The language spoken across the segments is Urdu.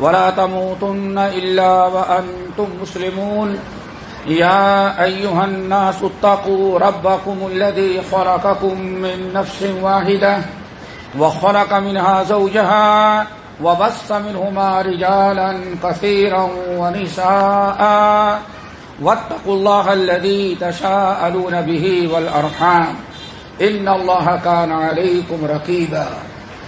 ولا تموتن إلا وأنتم مسلمون. يا أيها الناس اتقوا ربكم الذي خلقكم من نفس واحدة وخلق منها زوجها وبس منهما رجالا كثيرا ونساء. واتقوا الله الذي تشاءلون به والأرحام. إن الله كان عليكم رقيبا.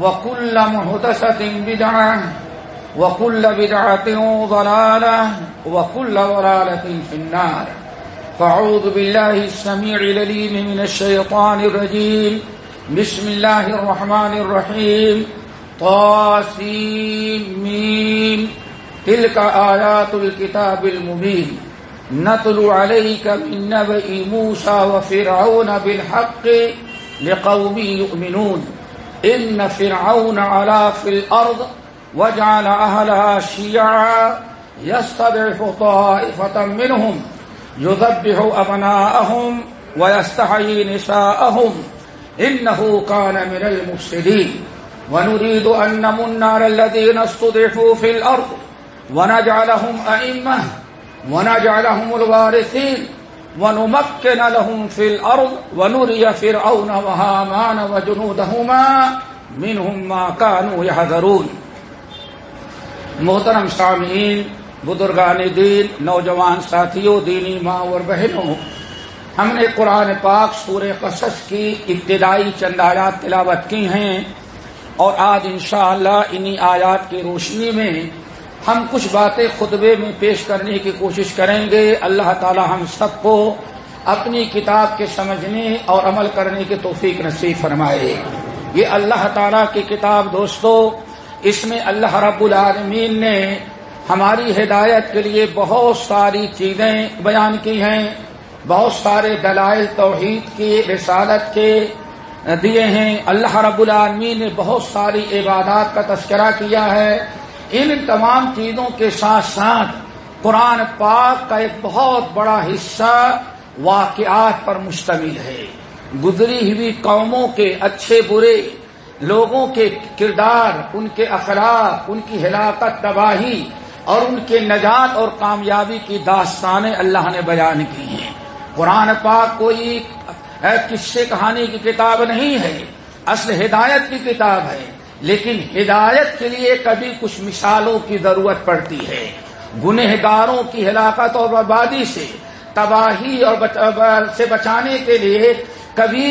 وكل محدثة بدعة، وكل بدعة ضلالة، وكل ضلالة في النار. فعوذ بالله السميع لليم من الشيطان الرجيم. بسم الله الرحمن الرحيم. طاسين تلك آيات الكتاب المبين. نتلو عليك من نبئ موسى وفرعون بالحق لقوم يؤمنون. إن فرعون علا في الأرض وجعل أهلها شيعا يستضعف طائفة منهم، يذبح أبناءهم ويستحيي نساءهم، إنه كان من المفسدين. ونريد أن نمن على الذين استضعفوا في الأرض، ونجعلهم أئمة، ونجعلهم الوارثين. ونمكن لهم في الأرض ونري فرعون وهامان وجنودهما منهم ما كانوا يحذرون. محترم سامعین، بزرگان دین، نوجوان ساتھیوں، دینی ماں اور بہنوں، ہم نے قرآن پاک سورہ قصص کی ابتدائی چند آیات تلاوت کی ہیں اور آج انشاءاللہ انہی آیات کی روشنی میں ہم کچھ باتیں خطبے میں پیش کرنے کی کوشش کریں گے۔ اللہ تعالی ہم سب کو اپنی کتاب کے سمجھنے اور عمل کرنے کی توفیق نصیب فرمائے۔ یہ اللہ تعالی کی کتاب دوستو، اس میں اللہ رب العالمین نے ہماری ہدایت کے لیے بہت ساری چیزیں بیان کی ہیں، بہت سارے دلائل توحید کی رسالت کے دیے ہیں۔ اللہ رب العالمین نے بہت ساری عبادات کا تذکرہ کیا ہے۔ ان تمام چیزوں کے ساتھ ساتھ قرآن پاک کا ایک بہت بڑا حصہ واقعات پر مشتمل ہے۔ گزری ہوئی قوموں کے اچھے برے، لوگوں کے کردار، ان کے اخلاق، ان کی ہلاکت، تباہی اور ان کے نجات اور کامیابی کی داستانیں اللہ نے بیان کی ہیں۔ قرآن پاک کوئی قصے کہانی کی کتاب نہیں ہے، اصل ہدایت کی کتاب ہے۔ لیکن ہدایت کے لیے کبھی کچھ مثالوں کی ضرورت پڑتی ہے۔ گنہ گاروں کی ہلاکت اور بربادی سے، تباہی اور سے بچانے کے لیے کبھی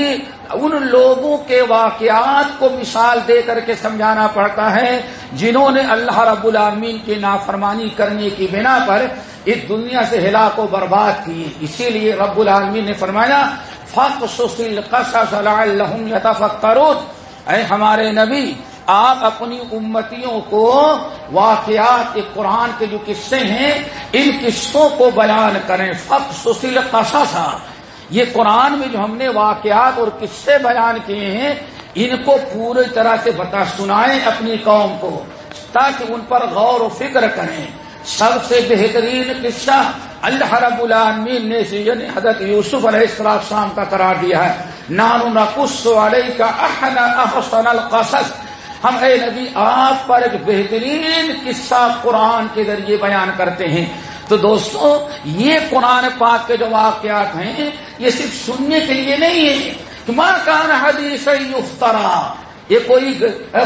ان لوگوں کے واقعات کو مثال دے کر کے سمجھانا پڑتا ہے جنہوں نے اللہ رب العالمین کی نافرمانی کرنے کی بنا پر اس دنیا سے ہلاک و برباد کی۔ اسی لیے رب العالمین نے فرمایا فخ سسل قصص اے ہمارے نبی آپ اپنی امتیوں کو واقعات قرآن کے جو قصے ہیں، ان قصوں کو بیان کریں۔ فخ سسل قصصا یہ قرآن میں جو ہم نے واقعات اور قصے بیان کیے ہیں، ان کو پوری طرح سے بتا سنائیں اپنی قوم کو، تاکہ ان پر غور و فکر کریں۔ سب سے بہترین قصہ اللہ رب العالمین نے یعنی حضرت یوسف علیہ السلام کا قرار دیا ہے۔ نانو نقص علیہ کا احسن القصص۔ ہم اے نبی، آپ پر ایک بہترین قصہ قرآن کے ذریعے بیان کرتے ہیں۔ تو دوستو، یہ قرآن پاک کے جو واقعات ہیں، یہ صرف سننے کے لیے نہیں ہے کہ ماں کان حدیث یفترا، یہ کوئی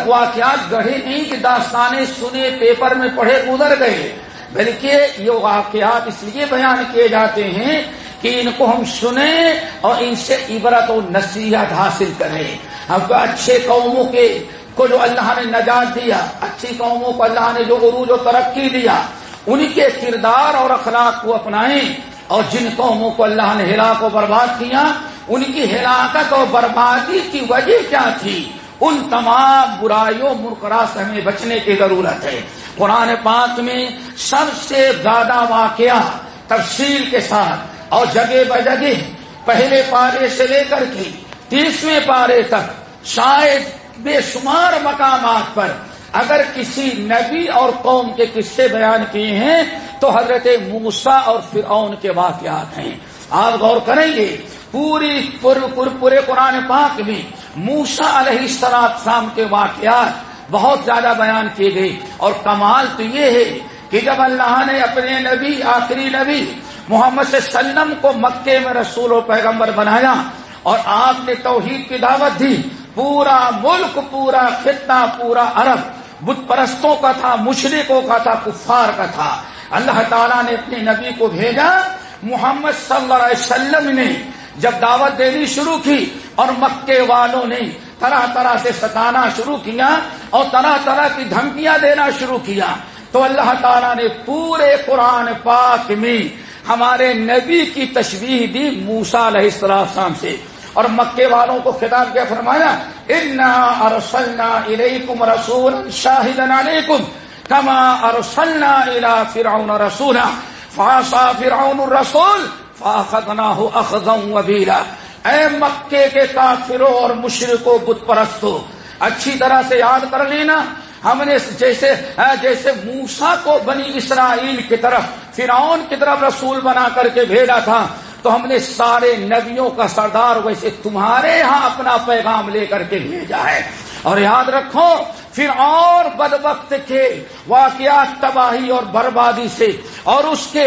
واقعات گڑھے نہیں کہ داستانے سنے، پیپر میں پڑھے ادھر گئے۔ بلکہ یہ واقعات اس لیے بیان کیے جاتے ہیں کہ ان کو ہم سنیں اور ان سے عبرت و نصیحت حاصل کریں۔ ہم کو اچھے قوموں کے کو جو اللہ نے نجات دیا، اچھی قوموں کو اللہ نے جو عروج و ترقی دیا ان کے کردار اور اخلاق کو اپنائیں اور جن قوموں کو اللہ نے ہلاک و برباد کیا ان کی ہلاکت اور بربادی کی وجہ کیا تھی؟ ان تمام برائیوں مرکرا سے ہمیں بچنے کی ضرورت ہے۔ قرآن پاک میں سب سے زیادہ واقعہ تفصیل کے ساتھ اور جگہ بجگہ پہلے پارے سے لے کر کے تیسویں پارے تک شاید بے شمار مقامات پر اگر کسی نبی اور قوم کے قصے بیان کیے ہیں تو حضرت موسا اور فرعون کے واقعات ہیں۔ آپ غور کریں گے، پوری پر پر، پورے قرآن پاک میں موسا علیہ شام کے واقعات بہت زیادہ بیان کیے گئے۔ اور کمال تو یہ ہے کہ جب اللہ نے اپنے نبی، آخری نبی محمد صلی اللہ علیہ وسلم کو مکے میں رسول و پیغمبر بنایا اور آپ نے توحید کی دعوت دی پورا ملک، پورا خطہ، پورا عرب بت پرستوں کا تھا مشرقوں کا تھا، کفار کا تھا۔ اللہ تعالیٰ نے اپنے نبی کو بھیجا۔ محمد صلی اللہ علیہ وسلم نے جب دعوت دینی شروع کی اور مکے والوں نے طرح طرح سے ستانا شروع کیا اور طرح طرح کی دھمکیاں دینا شروع کیا تو اللہ تعالیٰ نے پورے قرآن پاک میں ہمارے نبی کی تشویح دی موسا علیہ السلام سے۔ اور مکے والوں کو خطاب کیا فرمایا، انا ارسلنا الیکم رسول شاہدا علیکم کما ارسلنا الى فرعون رسولا فعصى فرعون الرسول فاخذناه اخذا وبيلا. اے مکے کے کافروں اور مشرکوں بت پرستوں اچھی طرح سے یاد کر لینا، ہم نے جیسے جیسے موسا کو بنی اسرائیل کی طرف، فرعون کی طرف رسول بنا کر کے بھیجا تھا تو ہم نے سارے نبیوں کا سردار ویسے تمہارے یہاں اپنا پیغام لے کر کے بھیجا ہے۔ اور یاد رکھو، پھر اور بد وقت کے واقعات تباہی اور بربادی سے اور اس کے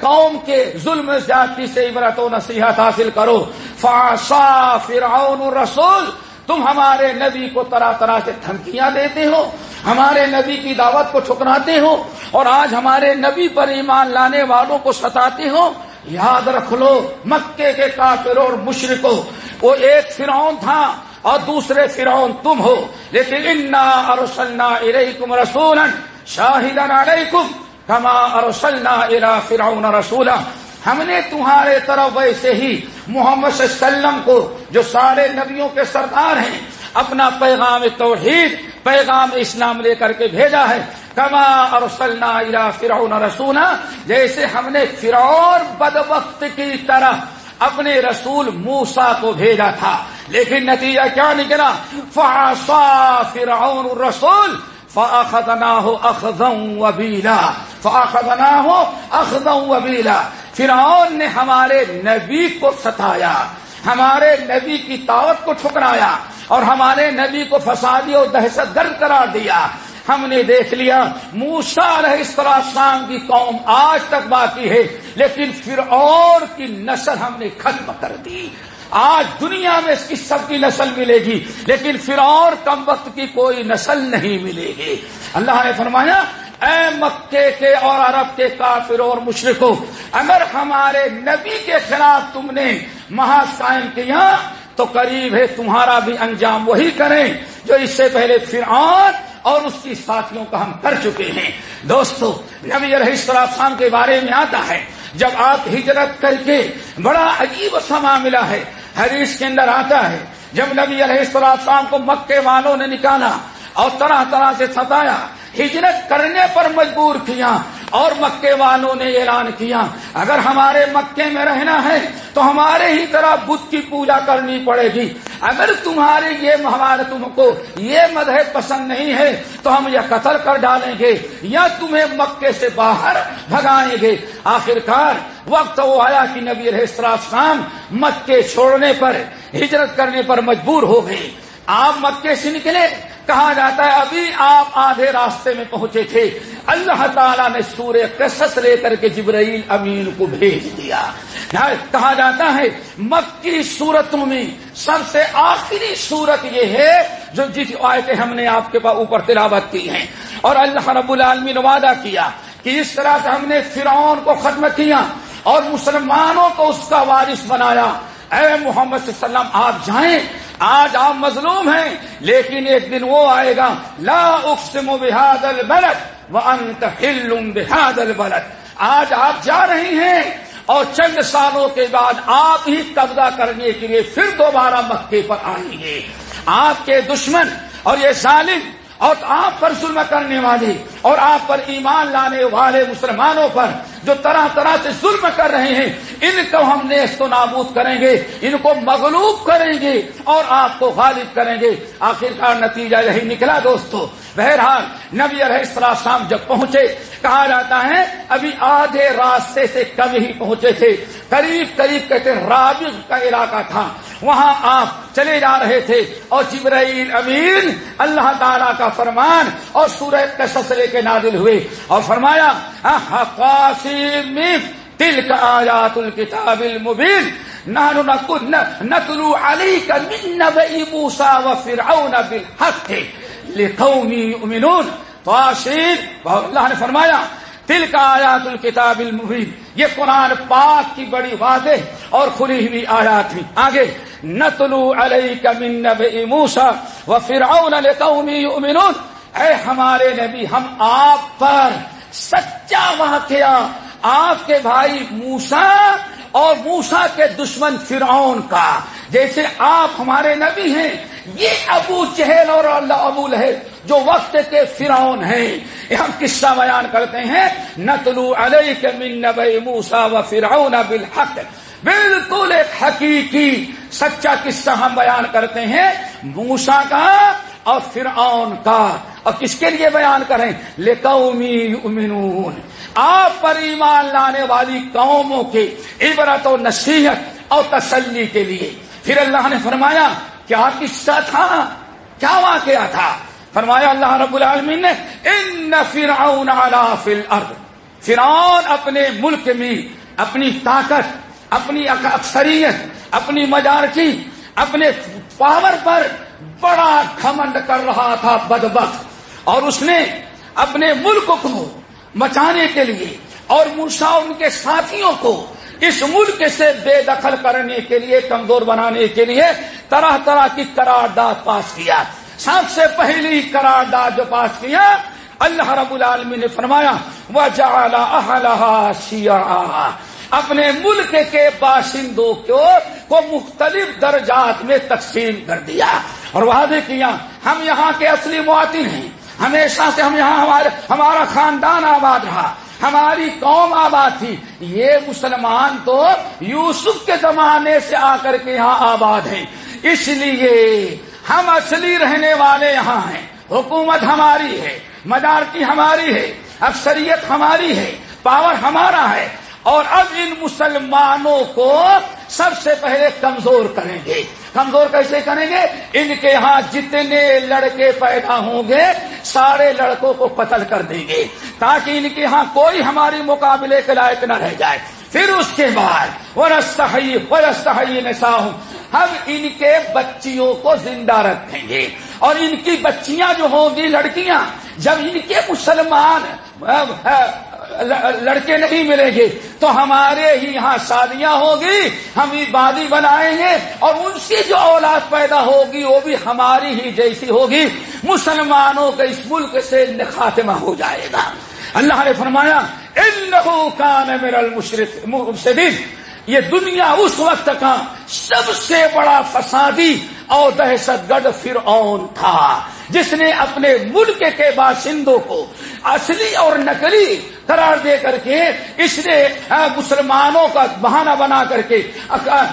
قوم کے ظلم جاتی سے عبرت و نصیحت حاصل کرو۔ فاسا فرعون رسول تم ہمارے نبی کو طرح طرح سے دھمکیاں دیتے ہو، ہمارے نبی کی دعوت کو ٹھکراتے ہو، اور آج ہمارے نبی پر ایمان لانے والوں کو ستاتے ہو۔ یاد رکھ لو مکے کے کافر اور مشرقوں وہ ایک فرعون تھا اور دوسرے فرعون تم ہو۔ لیکن انا ارسلنا الیکم رسولا شاہدا علیکم کما ارسلنا الى فرعون رسولا۔ ہم نے تمہارے طرف ویسے ہی محمد صلی اللہ علیہ وسلم کو، جو سارے نبیوں کے سردار ہیں، اپنا پیغام توحید، پیغام اسلام لے کر کے بھیجا ہے۔ کما اور سلنا فرعون رسونا جیسے ہم نے فرعون بد وقت کی طرح اپنے رسول موسا کو بھیجا تھا۔ لیکن نتیجہ کیا نکلا؟ فاسا فرعون رسول فاخذنا ہو اخذم وبیلا فاخذنا ہو اخذم وبیلا فرعون نے ہمارے نبی کو ستایا، ہمارے نبی کی طاقت کو ٹھکرایا، اور ہمارے نبی کو فسادی اور دہشت گرد قرار دیا۔ ہم نے دیکھ لیا موسا علیہ السلام کی قوم آج تک باقی ہے، لیکن پھر اور کی نسل ہم نے ختم کر دی۔ آج دنیا میں اس کی سب کی نسل ملے گی، لیکن پھر اور کم وقت کی کوئی نسل نہیں ملے گی۔ اللہ نے فرمایا، اے مکے کے اور عرب کے کافر اور مشرقوں اگر ہمارے نبی کے خلاف تم نے محاذ قائم کیا، تو قریب ہے، تمہارا بھی انجام وہی کریں۔ جو اس سے پہلے فرعون اور اس کی ساتھیوں کا ہم کر چکے ہیں۔ دوستو، نبی علیہ السلام کے بارے میں آتا ہے۔ جب آپ ہجرت کر کے بڑا عجیب سا معاملہ ہے، حدیث کے اندر آتا ہے، جب نبی علیہ السلام کو مکے والوں نے نکالا اور طرح طرح سے ستایا ہجرت کرنے پر مجبور کیا اور مکے والوں نے اعلان کیا، اگر ہمارے مکے میں رہنا ہے تو ہمارے ہی طرح بدھ کی پوجا کرنی پڑے گی۔ اگر تمہارے یہ ہمارے تم کو یہ مذہب پسند نہیں ہے تو ہم یہ قتل کر ڈالیں گے یا تمہیں مکے سے باہر بھگائیں گے۔ آخرکار وقت وہ آیا کہ نبی السلام مکے چھوڑنے پر، ہجرت کرنے پر مجبور ہو گئے۔ آپ مکے سے نکلے کہا جاتا ہے، ابھی آپ آدھے راستے میں پہنچے تھے۔ اللہ تعالیٰ نے سورہ قصص لے کر کے جبرائیل امین کو بھیج دیا۔ کہا جاتا ہے، مکی صورتوں میں سب سے آخری صورت یہ ہے جو جس آئے ہم نے آپ کے اوپر تلاوت کی ہیں اور اللہ رب العالمین وعدہ کیا کہ اس طرح سے ہم نے فرعون کو ختم کیا اور مسلمانوں کو اس کا وارث بنایا۔ اے محمد صلی اللہ علیہ وسلم، آپ جائیں آج آپ مظلوم ہیں، لیکن ایک دن وہ آئے گا، لا اقسم بهذا البلد وانت حل بهذا البلد۔ آج آپ جا رہی ہیں اور چند سالوں کے بعد آپ ہی قبضہ کرنے کے لیے پھر دوبارہ مکے پر آئیں گے۔ آپ کے دشمن اور یہ ظالم اور آپ پر ظلم کرنے والے اور آپ پر ایمان لانے والے مسلمانوں پر جو طرح طرح سے ظلم کر رہے ہیں، ان کو ہم نے تو نابود کریں گے، ان کو مغلوب کریں گے اور آپ کو غالب کریں گے۔ آخرکار نتیجہ یہی نکلا دوستو۔ بہرحال نبی علیہ السلام جب پہنچے، کہا جاتا ہے، ابھی آدھے راستے سے کم ہی پہنچے تھے۔ قریب قریب کہتے رابق کا علاقہ تھا۔ وہاں آپ چلے جا رہے تھے اور جبرائیل امین اللہ تعالی کا فرمان اور سورہ قصص لے کے نازل ہوئے اور فرمایا قاسم تل کا آیات الکتاب المبین نانو نتلو علیک من نبئی موسیٰ و فرعون بالحق لقومی امنون قاسم اللہ نے فرمایا تل کا آیات الکتاب المبین یہ قرآن پاک کی بڑی واضح اور کھلی ہوئی آیات تھی آگے، نتلو علیک من نبئی موسیٰ و فرعون لقومی امنون اے ہمارے نبی، ہم آپ پر سچا واقعہ آپ کے بھائی موسا اور موسا کے دشمن فرعون کا۔ جیسے آپ ہمارے نبی ہیں، یہ ابو چہل اور اللہ ابو لہل جو وقت کے فرعون ہیں۔ یہ ہم قصہ بیان کرتے ہیں، نتلو علیہ کے من نب موسا و فرعون بالحق۔ بالکل ایک حقیقی سچا قصہ ہم بیان کرتے ہیں موسا کا اور فرعون کا۔ اور کس کے لیے بیان کریں؟ لے قومی امنون آپ پر ایمان لانے والی قوموں کے عبرت و نصیحت اور تسلی کے لیے۔ پھر اللہ نے فرمایا، کیا قصہ تھا؟ کیا واقعہ تھا؟ فرمایا، اللہ رب العالمین نے، ان فرعون فی الارض فرعون اپنے ملک میں اپنی طاقت، اپنی اکثریت، اپنی مجارکی، اپنے پاور پر بڑا کھمنڈ کر رہا تھا بدبخت۔ اور اس نے اپنے ملک کو مچانے کے لیے اور موسا ان کے ساتھیوں کو اس ملک سے بے دخل کرنے کے لیے، کمزور بنانے کے لیے طرح طرح کی قرارداد پاس کیا۔ سب سے پہلی قرارداد جو پاس کیا، اللہ رب العالمین نے فرمایا وہ جالا سیاح اپنے ملک کے باشندوں کو مختلف درجات میں تقسیم کر دیا۔ اور وعدے کیا ہم یہاں کے اصلی مواطن ہیں۔ ہمیشہ سے ہم یہاں ہمارے ہمارا خاندان آباد رہا۔ ہماری قوم آباد تھی۔ یہ مسلمان تو یوسف کے زمانے سے آ کر کے یہاں آباد ہیں۔ اس لیے ہم اصلی رہنے والے یہاں ہیں۔ حکومت ہماری ہے۔ مدارتی ہماری ہے۔ اکثریت ہماری ہے۔ پاور ہمارا ہے۔ اور اب ان مسلمانوں کو سب سے پہلے کمزور کریں گے۔ کمزور کیسے کریں گے؟ ان کے ہاں جتنے لڑکے پیدا ہوں گے، سارے لڑکوں کو قتل کر دیں گے۔ تاکہ ان کے ہاں کوئی ہماری مقابلے کے لائق نہ رہ جائے۔ پھر اس کے بعد وہ رستحی نسا ہوں ہم ان کے بچیوں کو زندہ رکھیں گے۔ اور ان کی بچیاں جو ہوں گی، لڑکیاں، جب ان کے مسلمان لڑکے نہیں ملیں گے تو ہمارے ہی یہاں شادیاں ہوگی ہم عبادی بنائیں گے اور ان سے جو اولاد پیدا ہوگی وہ بھی ہماری ہی جیسی ہوگی۔ مسلمانوں کے اس ملک سے خاتمہ ہو جائے گا۔ اللہ نے فرمایا کان میرا مشرق یہ دنیا اس وقت کا سب سے بڑا فسادی اور دہشت گرد فرعون تھا۔ جس نے اپنے ملک کے باشندوں کو اصلی اور نقلی قرار دے کر کے اس نے مسلمانوں کا بہانہ بنا کر کے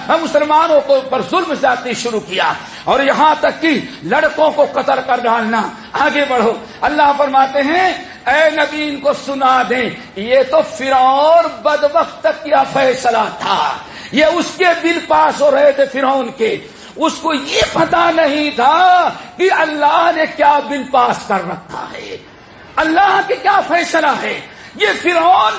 مسلمانوں کو پر ظلم جاتی شروع کیا۔ اور یہاں تک کہ لڑکوں کو قتل کر ڈالنا آگے بڑھو۔ اللہ فرماتے ہیں، اے نبی، ان کو سنا دیں۔ یہ تو فرعون بد وقت تک کیا فیصلہ تھا۔ یہ اس کے بل پاس ہو رہے تھے، فرعون کے۔ اس کو یہ پتا نہیں تھا کہ اللہ نے کیا بل پاس کر رکھا ہے۔ اللہ کے کیا فیصلہ ہے؟ یہ فرعون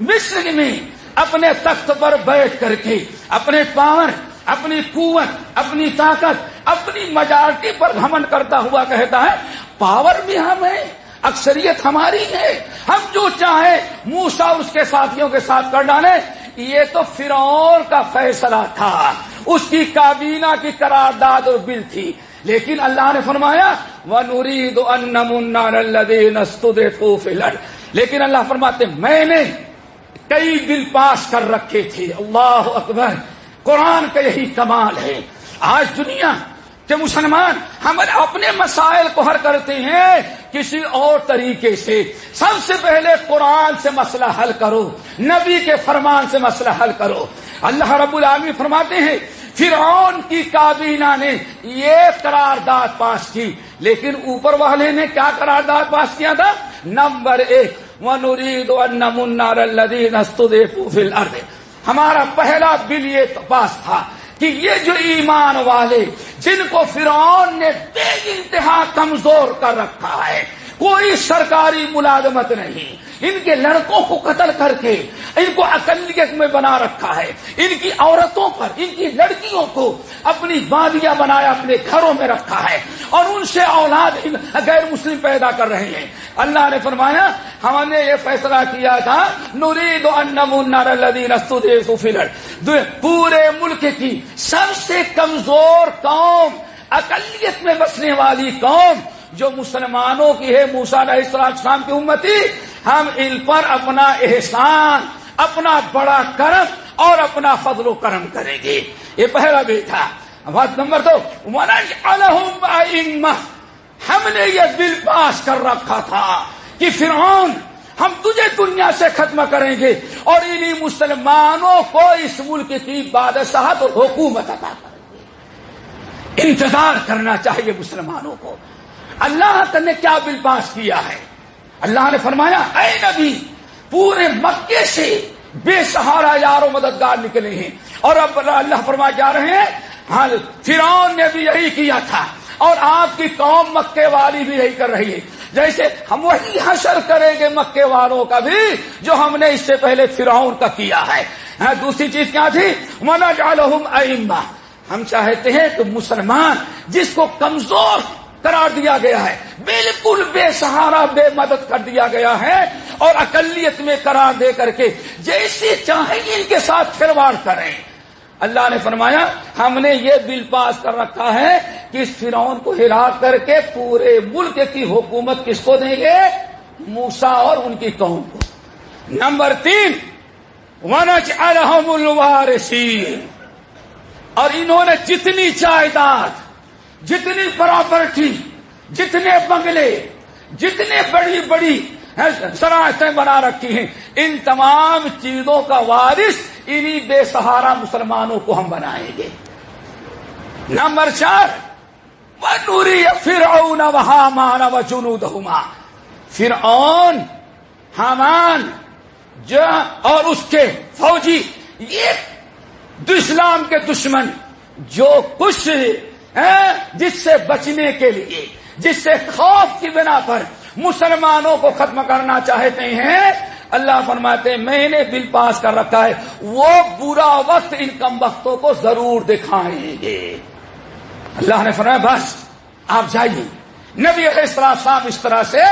مصر میں اپنے تخت پر بیٹھ کر کے اپنے پاور اپنی قوت، اپنی طاقت، اپنی مجارٹی پر گھمن کرتا ہوا کہتا ہے، پاور بھی ہم ہے اکثریت ہماری ہے۔ ہم جو چاہیں موسا اس کے ساتھیوں کے ساتھ کر ڈالیں۔ یہ تو فرعون کا فیصلہ تھا۔ اس کی کابینہ کی قرارداد اور بل تھی۔ لیکن اللہ نے فرمایا وہ نوری دو لیکن اللہ فرماتے، میں نے کئی بل پاس کر رکھے تھے۔ اللہ اکبر، قرآن کا یہی کمال ہے۔ آج دنیا کہ مسلمان ہم اپنے مسائل کو حل کرتے ہیں کسی اور طریقے سے۔ سب سے پہلے قرآن سے مسئلہ حل کرو، نبی کے فرمان سے مسئلہ حل کرو۔ اللہ رب العالمین فرماتے ہیں، فرعون کی کابینہ نے یہ قرارداد پاس کی، لیکن اوپر والے نے کیا قرارداد پاس کیا تھا؟ نمبر ایک ونرید نمنار ہمارا پہلا بل یہ پاس تھا۔ کہ یہ جو ایمان والے جن کو فرعون نے بے انتہا کمزور کر رکھا ہے کوئی سرکاری ملازمت نہیں۔ ان کے لڑکوں کو قتل کر کے ان کو اقلیت میں بنا رکھا ہے۔ ان کی عورتوں پر، ان کی لڑکیوں کو اپنی بادیاں بنایا اپنے گھروں میں رکھا ہے۔ اور ان سے اولاد غیر مسلم پیدا کر رہے ہیں۔ اللہ نے فرمایا، ہم نے یہ فیصلہ کیا تھا نورید پورے ملک کی سب سے کمزور قوم، اقلیت میں بسنے والی قوم جو مسلمانوں کی ہے موسا علیہ السلام کی امتی، ہم ان پر اپنا احسان، اپنا بڑا کرم اور اپنا فضل و کرم کریں گے۔ یہ پہلا بھی تھا۔ بات نمبر دو ہم نے یہ بل پاس کر رکھا تھا کہ فرعون، ہم تجھے دنیا سے ختم کریں گے اور انہیں مسلمانوں کو اس ملک کی بادشاہت اور حکومت عطا کریں گے۔ انتظار کرنا چاہیے مسلمانوں کو۔ اللہ نے کیا بل پاس کیا ہے؟ اللہ نے فرمایا، اے نبی، پورے مکے سے بے سہارا یار و مددگار نکلے ہیں۔ اور اب اللہ فرما جا رہے ہیں ہاں فرعون نے بھی یہی کیا تھا۔ اور آپ کی قوم مکے والی بھی یہی کر رہی ہے۔ جیسے ہم وہی حشر کریں گے مکے والوں کا بھی، جو ہم نے اس سے پہلے فرعون کا کیا ہے۔ ہاں دوسری چیز کیا تھی؟ منا جالحم ائمہ ہم چاہتے ہیں کہ مسلمان جس کو کمزور قرار دیا گیا ہے۔ بالکل بے سہارا، بے مدد کر دیا گیا ہے اور اقلیت میں قرار دے کر کے جیسے چاہیں ان کے ساتھ کھلواڑ کریں۔ اللہ نے فرمایا، ہم نے یہ بل پاس کر رکھا ہے کہ اس فرعون کو ہلا کر کے پورے ملک کی حکومت کس کو دیں گے؟ موسا اور ان کی قوم کو۔ نمبر تین ونچ الحم الوارثین اور انہوں نے جتنی جائیداد جتنی پراپرٹی جتنے بنگلے جتنے بڑی بڑی سراہتیں بنا رکھی ہیں، ان تمام چیزوں کا وارث انہی بے سہارا مسلمانوں کو ہم بنائیں گے۔ نمبر چار نوری فر اون حامان و جنو دہما فر اون حامان، جو اور اس کے فوجی، یہ اسلام کے دشمن، جو کچھ جس سے بچنے کے لیے، جس سے خوف کی بنا پر مسلمانوں کو ختم کرنا چاہتے ہیں، اللہ فرماتے میں نے بل پاس کر رکھا ہے، وہ برا وقت ان کم وقتوں کو ضرور دکھائیں گے۔ اللہ نے فرمایا، بس، آپ جائیے۔ نبی السلام صاحب اس طرح سے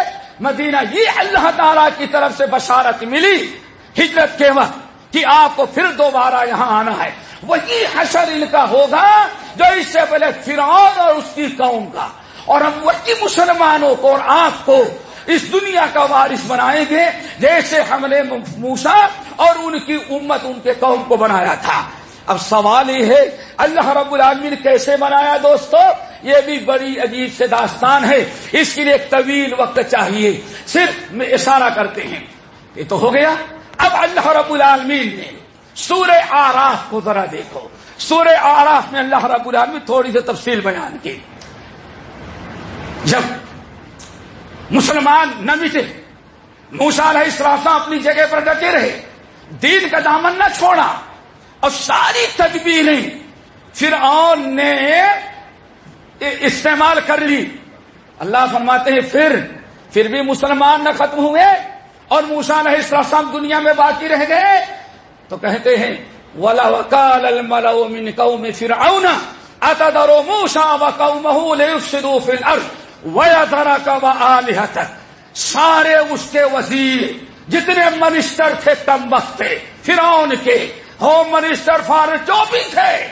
مدینہ، یہ اللہ تعالی کی طرف سے بشارت ملی ہجرت کے وقت کہ آپ کو پھر دوبارہ یہاں آنا ہے۔ وہی حشر ان کا ہوگا جو اس سے پہلے فرعون اور اس کی قوم کا۔ اور ہم وہی مسلمانوں کو اور آپ کو اس دنیا کا وارث بنائیں گے جیسے ہم نے موسا اور ان کی امت ان کے قوم کو بنایا تھا۔ اب سوال یہ ہے، اللہ رب العالمین کیسے بنایا دوستو؟ یہ بھی بڑی عجیب سے داستان ہے۔ اس کے لیے ایک طویل وقت چاہیے۔ صرف میں اشارہ کرتے ہیں۔ یہ تو ہو گیا۔ اب اللہ رب العالمین نے سورہ آراف کو ذرا دیکھو۔ سورہ آراف میں اللہ رب العالمین تھوڑی سی تفصیل بیان کی۔ جب مسلمان نہ مٹے موسا علیہ السلام اپنی جگہ پر ڈٹے رہے، دین کا دامن نہ چھوڑا اور ساری تدبیریں پھر آن نے استعمال کر لی۔ اللہ فرماتے ہیں، پھر پھر بھی مسلمان نہ ختم ہوئے اور موسا علیہ السلام دنیا میں باقی رہ گئے۔ تو کہتے ہیں ولا وکال الملا من قوم فرعون موسى وقومه ليفسدوا في الارض ويذرك والهتك سارے اس کے وزیر جتنے منسٹر تھے کم وقت تھے فرعون کے ہوم منسٹر فارن جو بھی تھے،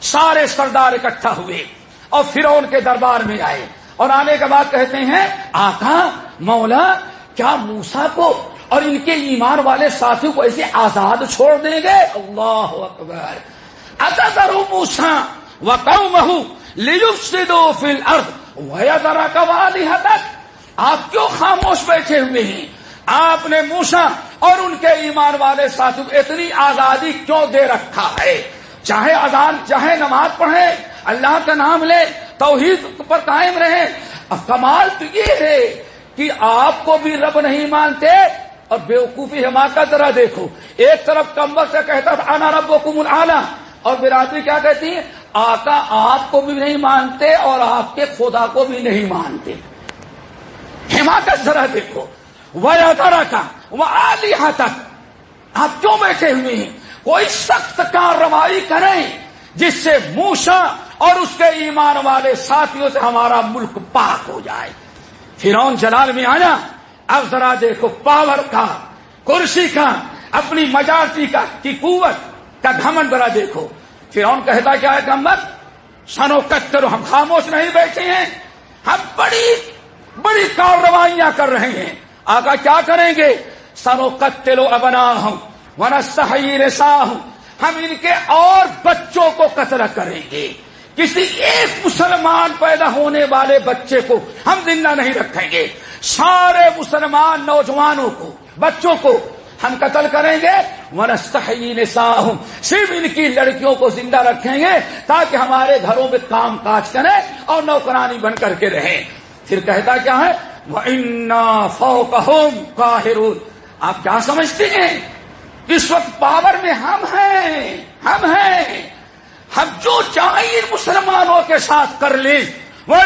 سارے سردار اکٹھا ہوئے اور فرعون کے دربار میں آئے۔ اور آنے کے بعد کہتے ہیں، آقا، مولا، کیا موسا کو اور ان کے ایمان والے ساتھیوں کو ایسے آزاد چھوڑ دیں گے؟ اللہ اکبر۔ اتر موسا و کم بہو لیو فل ارد وہ ذرا قوالی تک آپ کیوں خاموش بیٹھے ہوئے ہیں؟ آپ نے موسا اور ان کے ایمان والے ساتھیوں کو اتنی آزادی کیوں دے رکھا ہے؟ چاہے آزاد چاہے نماز پڑھے اللہ کا نام لے، توحید پر قائم رہے اب کمال تو یہ ہے کہ آپ کو بھی رب نہیں مانتے اور بیوقوفی حماقت ذرا دیکھو۔ ایک طرف کمبر سے کہتا تھا آنا رب و کم اور برادری کیا کہتی ہے آقا آپ کو بھی نہیں مانتے اور آپ کے خدا کو بھی نہیں مانتے حماقت ذرا دیکھو۔ وہ ادارا کا وہ آلیہ تک آپ کیوں بیٹھے ہوئے ہیں؟ کوئی سخت کارروائی کریں جس سے موسا اور اس کے ایمان والے ساتھیوں سے ہمارا ملک پاک ہو جائے۔ فرون جلال میں آنا اب ذرا دیکھو پاور کا، کرسی کا، اپنی مجارتی کا، کی قوت کا گھمن ذرا دیکھو۔ فرون کہتا کیا ہے گمبت سنو کترو ہم خاموش نہیں بیٹھے ہیں۔ ہم بڑی بڑی کارروائیاں کر رہے ہیں۔ آگا کیا کریں گے؟ سنو کتلو ابنا ہوں ورنہ سہی رسا ہوں ہم ان کے اور بچوں کو قتل کریں گے۔ کسی ایک مسلمان پیدا ہونے والے بچے کو ہم زندہ نہیں رکھیں گے، سارے مسلمان نوجوانوں کو، بچوں کو ہم قتل کریں گے۔ ورستحین ساہوں صرف ان کی لڑکیوں کو زندہ رکھیں گے تاکہ ہمارے گھروں میں کام کاج کریں اور نوکرانی بن کر کے رہیں۔ پھر کہتا کیا ہے؟ وہ فو آپ کیا سمجھتے ہیں؟ اس وقت پاور میں ہم ہیں ہم ہیں۔ ہم جو چاہیں مسلمانوں کے ساتھ کر لیں۔ وہ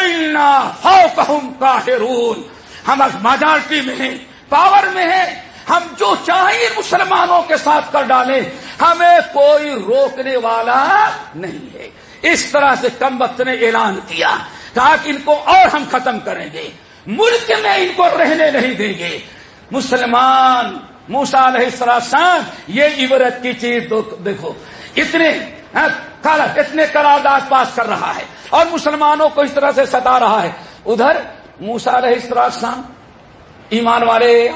فو کاہرون ہم ماجارٹی میں ہیں، پاور میں ہیں۔ ہم جو چاہیں مسلمانوں کے ساتھ کر ڈالیں۔ ہمیں کوئی روکنے والا نہیں ہے۔ اس طرح سے کم وقت نے اعلان کیا کہا کہ ان کو اور ہم ختم کریں گے۔ ملک میں ان کو رہنے نہیں دیں گے۔ مسلمان موسا علیہ السلام، یہ عبرت کی چیز دیکھو، اتنے ہاں، اتنے قرارداد پاس کر رہا ہے۔ اور مسلمانوں کو اس طرح سے ستا رہا ہے۔ ادھر موسا علیہ السلام ایمان والے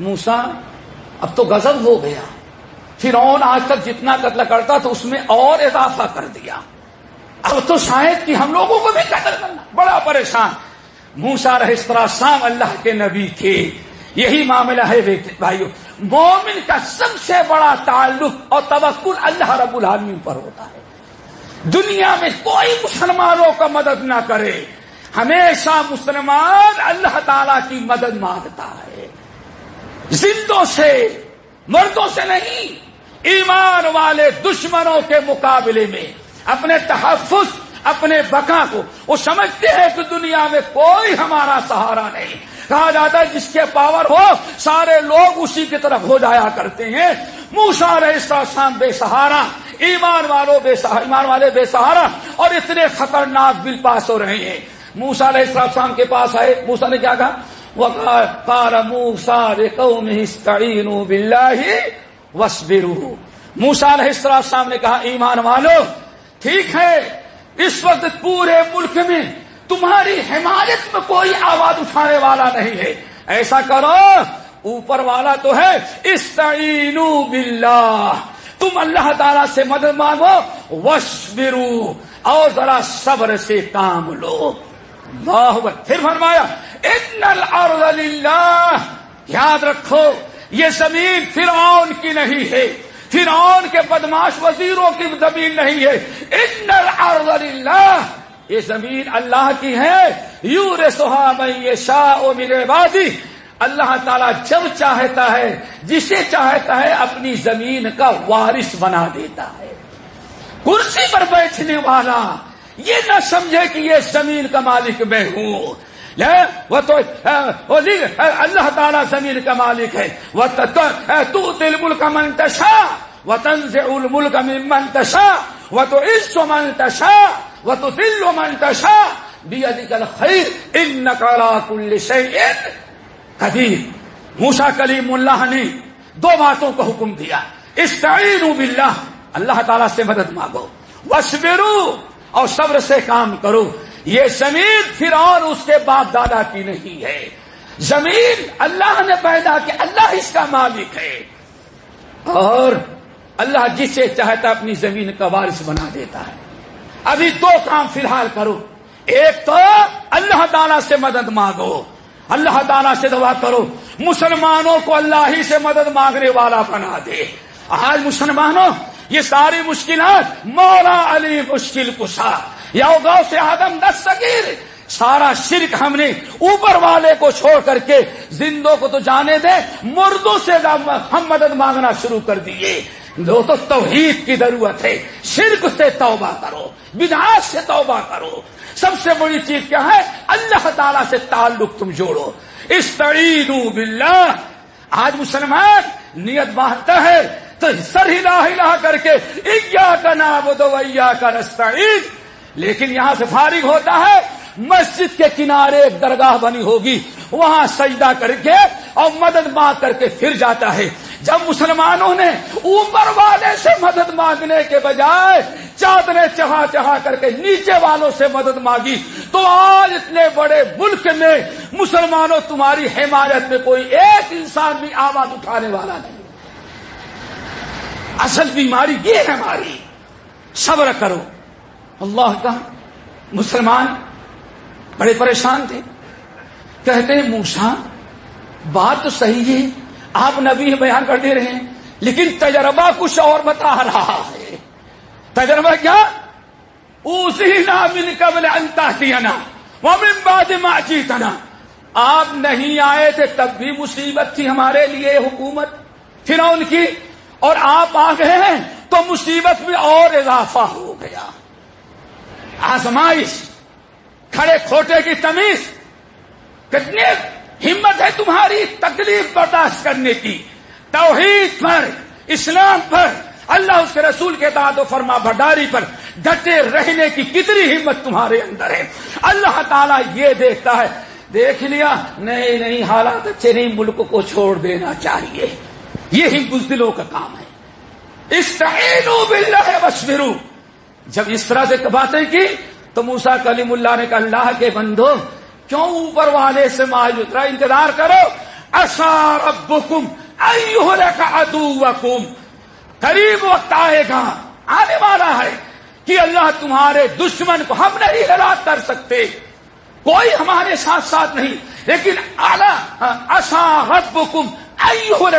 موسا اب تو غزل ہو گیا۔ پھر آج تک جتنا قتل کرتا تو اس میں اور اضافہ کر دیا۔ اب تو شاید کہ ہم لوگوں کو بھی قتل کرنا۔ بڑا پریشان۔ موسا رہے شام اللہ کے نبی تھے یہی معاملہ ہے بھائیو، مومن کا سب سے بڑا تعلق اور توکل اللہ رب العالمین پر ہوتا ہے۔ دنیا میں کوئی مسلمانوں کا مدد نہ کرے۔ ہمیشہ مسلمان اللہ تعالی کی مدد مانگتا ہے۔ زندوں سے، مردوں سے نہیں، ایمان والے دشمنوں کے مقابلے میں۔ اپنے تحفظ، اپنے بقا کو۔ وہ سمجھتے ہیں کہ دنیا میں کوئی ہمارا سہارا نہیں۔ کہا جاتا ہے جس کے پاور ہو، سارے لوگ اسی کی طرف ہو جایا کرتے ہیں۔ موسا رہا شام بے سہارا، ایمان والوں بے سہارا، ایمان والے بے سہارا، اور اتنے خطرناک بل پاس ہو رہے ہیں۔ موسا علیہ السلام کے پاس آئے۔ موسا نے کیا کہا؟ وہ کار موسا بلّہ وسبرو موسا علیہ السلام نے کہا، ایمان والو، ٹھیک ہے، اس وقت پورے ملک میں تمہاری حمایت میں کوئی آواز اٹھانے والا نہیں ہے۔ ایسا کرو، اوپر والا تو ہے۔ استعینو باللہ۔ تم اللہ تعالی سے مدد مانگو۔ وشبرو اور ذرا صبر سے کام لو۔ پھر فرمایا اتنا الارض للہ یاد رکھو، یہ زمین فرعون کی نہیں ہے۔ فرعون کے بدماش وزیروں کی زمین نہیں ہے۔ ان الارض للہ یہ زمین اللہ کی ہے۔ یو رے سہا میں شاہ او میرے بادی اللہ تعالیٰ جب چاہتا ہے، جسے چاہتا ہے، اپنی زمین کا وارث بنا دیتا ہے۔ کرسی پر بیٹھنے والا، یہ نہ سمجھے کہ یہ زمین کا مالک میں ہوں۔ وہ تو اللہ تعالیٰ زمین کا مالک ہے۔ وہ تو دل ملک منتشا و تنز الملک منتشا وہ تو عز منتشا وہ تو دل و منتشا بھی ادھکل خیر ان نقلا کل شعین حدیث موسا کلیم اللہ نے دو باتوں کو حکم دیا۔ استعینوا باللہ، اللہ تعالیٰ سے مدد مانگو۔ وسبرو اور صبر سے کام کرو۔ یہ زمین پھر اور اس کے باپ دادا کی نہیں ہے۔ زمین اللہ نے پیدا کی، اللہ اس کا مالک ہے۔ اور اللہ جسے چاہتا اپنی زمین کا وارث بنا دیتا ہے۔ ابھی دو کام فی الحال کرو۔ ایک تو اللہ تعالیٰ سے مدد مانگو۔ اللہ تعالیٰ سے دعا کرو۔ مسلمانوں کو اللہ ہی سے مدد مانگنے والا بنا دے۔ آج مسلمانوں، یہ ساری مشکلات مولا علی مشکل کشا۔ یا گاؤ سے آدم دس سکیر سارا شرک ہم نے اوپر والے کو چھوڑ کر کے زندوں کو تو جانے دے، مردوں سے ہم مدد مانگنا شروع کر دیے۔ دو تو توحید کی ضرورت ہے۔ شرک سے توبہ کرو، بدعات سے توبہ کرو۔ سب سے بڑی چیز کیا ہے؟ اللہ تعالی سے تعلق تم جوڑو۔ اس باللہ۔ آج مسلمان نیت باندھتا ہے۔ تو سر ہلا ہلا کر کے ایا کا نام دو کا رستہ لیکن یہاں سے فارغ ہوتا ہے۔ مسجد کے کنارے ایک درگاہ بنی ہوگی۔ وہاں سجدہ کر کے اور مدد مانگ کر کے پھر جاتا ہے۔ جب مسلمانوں نے اوپر والے سے مدد مانگنے کے بجائے چادریں چڑھا چڑھا کر کے نیچے والوں سے مدد مانگی، تو آج اتنے بڑے ملک میں مسلمانوں تمہاری حمایت میں کوئی ایک انسان بھی آواز اٹھانے والا نہیں۔ اصل بیماری یہ ہے ہماری، صبر کرو۔ اللہ کا مسلمان بڑے پریشان تھے، کہتے ہیں موسا بات تو صحیح ہے۔ آپ نبی بیان کر دے رہے ہیں، لیکن تجربہ کچھ اور بتا رہا ہے۔ تجربہ کیا؟ اسی نامن قبل انتا نا وہ تنا آپ نہیں آئے تھے تب بھی مصیبت تھی ہمارے لیے حکومت پھر ان کی۔ اور آپ آ گئے ہیں تو مصیبت میں اور اضافہ ہو گیا۔ آزمائش، کھڑے کھوٹے کی تمیز کتنی ہمت ہے تمہاری تکلیف برداشت کرنے کی۔ توحید پر، اسلام پر، اللہ اس کے رسول کے داد و فرما برداری پر ڈٹے رہنے کی کتنی ہمت تمہارے اندر ہے۔ اللہ تعالیٰ یہ دیکھتا ہے، دیکھ لیا نہیں نہیں حالات، اچھے نہیں ملک کو چھوڑ دینا چاہیے۔ یہی بزدلوں کا کام ہے۔ اس طرح جب اس طرح سے باتیں کی تو موسا کلیم اللہ نے کہا، اللہ کے بندو کیوں اوپر والے سے مال اترا انتظار کرو۔ اشار ابکم کا ادو قریب وقت آئے گا۔ آنے والا ہے کہ اللہ تمہارے دشمن کو ہم نہیں ہلاک کر سکتے۔ کوئی ہمارے ساتھ ساتھ نہیں۔ لیکن اعلی اشا بکم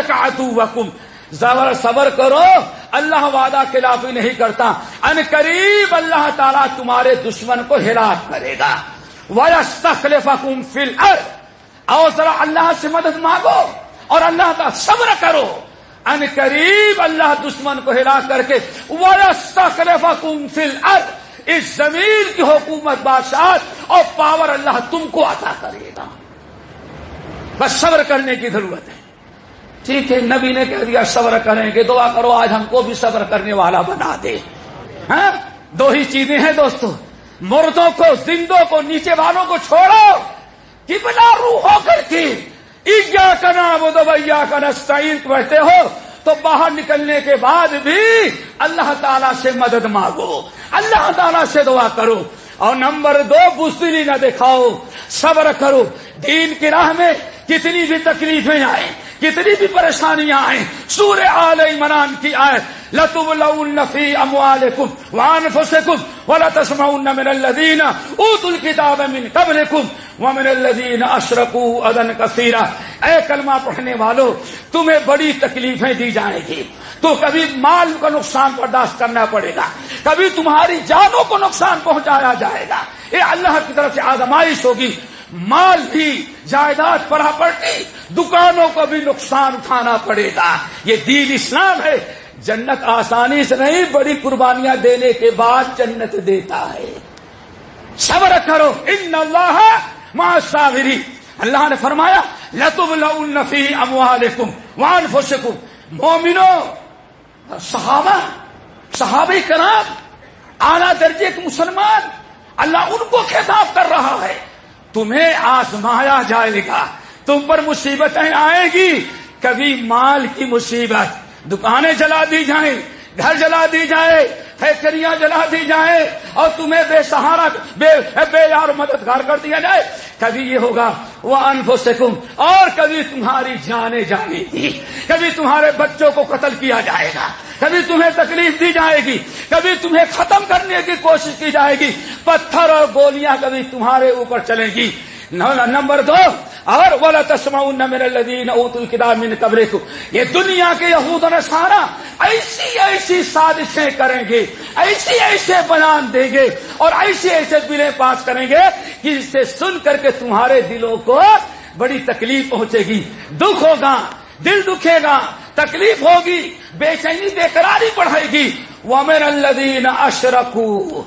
کا ادو زبر صبر کرو۔ اللہ وعدہ خلافی نہیں کرتا۔ ان قریب اللہ تعالیٰ تمہارے دشمن کو ہلاک کرے گا۔ وَيَسْتَخْلِفَكُمْ فِي الْأَرْضِ اور ذرا اللہ سے مدد مانگو اور اللہ کا صبر کرو۔ ان قریب اللہ دشمن کو ہلاک کر کے وَيَسْتَخْلِفَكُمْ فِي الْأَرْضِ اس زمین کی حکومت بادشاہ اور پاور اللہ تم کو عطا کرے گا۔ بس صبر کرنے کی ضرورت ہے۔ ٹھیک ہے، نبی نے کہہ دیا صبر کریں گے، دعا کرو، آج ہم کو بھی صبر کرنے والا بنا دے۔ ہاں؟ دو ہی چیزیں ہیں دوستو۔ مردوں کو، زندوں کو، نیچے والوں کو چھوڑو۔ کہ بنا روح ہو کر کے ایجا کا نام دبیا کا نسطین ہو۔ تو باہر نکلنے کے بعد بھی اللہ تعالیٰ سے مدد مانگو۔ اللہ تعالیٰ سے دعا کرو۔ اور نمبر دو، بزدلی نہ دکھاؤ، صبر کرو۔ دین کی راہ میں کتنی بھی تکلیفیں آئیں کتنی بھی پریشانیاں آئیں سور آل عمران کی آئے لتب الفی اموال کم وان فسے و من الدین اوت الکتاب من قبل کم ومن الدین اشرف ادن کثیرہ۔ اے کلمہ پڑھنے والو، تمہیں بڑی تکلیفیں دی جائیں گی۔ تو کبھی مال کا نقصان برداشت کرنا پڑے گا، کبھی تمہاری جانوں کو نقصان پہنچایا جائے گا۔ یہ اللہ کی طرف سے آزمائش ہوگی مال بھی جائیداد پراپرٹی دکانوں کو بھی نقصان اٹھانا پڑے گا۔ یہ دین اسلام ہے۔ جنت آسانی سے نہیں، بڑی قربانیاں دینے کے بعد جنت دیتا ہے۔ صبر کرو، ان اللہ ماں اللہ نے فرمایا لتب الفی اموالکم وان فسکم مومنو، صحابہ صحابہ کرام، اعلی درجے کے مسلمان، اللہ ان کو خطاب کر رہا ہے۔ تمہیں آزمایا جائے گا۔ تم پر مصیبتیں آئیں گی۔ کبھی مال کی مصیبت، دکانیں جلا دی جائیں، گھر جلا دی جائے، فیکٹریاں جلا دی جائیں اور تمہیں بے سہارا، بے بے یار مددگار کر دیا جائے۔ کبھی یہ ہوگا وہ انفو سکم اور کبھی تمہاری جانے جانے گی۔ کبھی تمہارے بچوں کو قتل کیا جائے گا۔ کبھی تمہیں تکلیف دی جائے گی، کبھی تمہیں ختم کرنے کی کوشش کی جائے گی، پتھر اور گولیاں کبھی تمہارے اوپر چلیں گی۔ نمبر دو، اور بولا تسما میرے لدین کتاب من قبر کو یہ دنیا کے یہود سارا ایسی ایسی سازشیں کریں گے، ایسی ایسے بیان دیں گے اور ایسے ایسے بلیں پاس کریں گے کہ اسے سن کر کے تمہارے دلوں کو بڑی تکلیف پہنچے گی۔ دکھ ہوگا، دل دکھے گا تکلیف ہوگی، بے چینی، بے قراری بڑھے گی۔ وہ میرے لدین اشرکو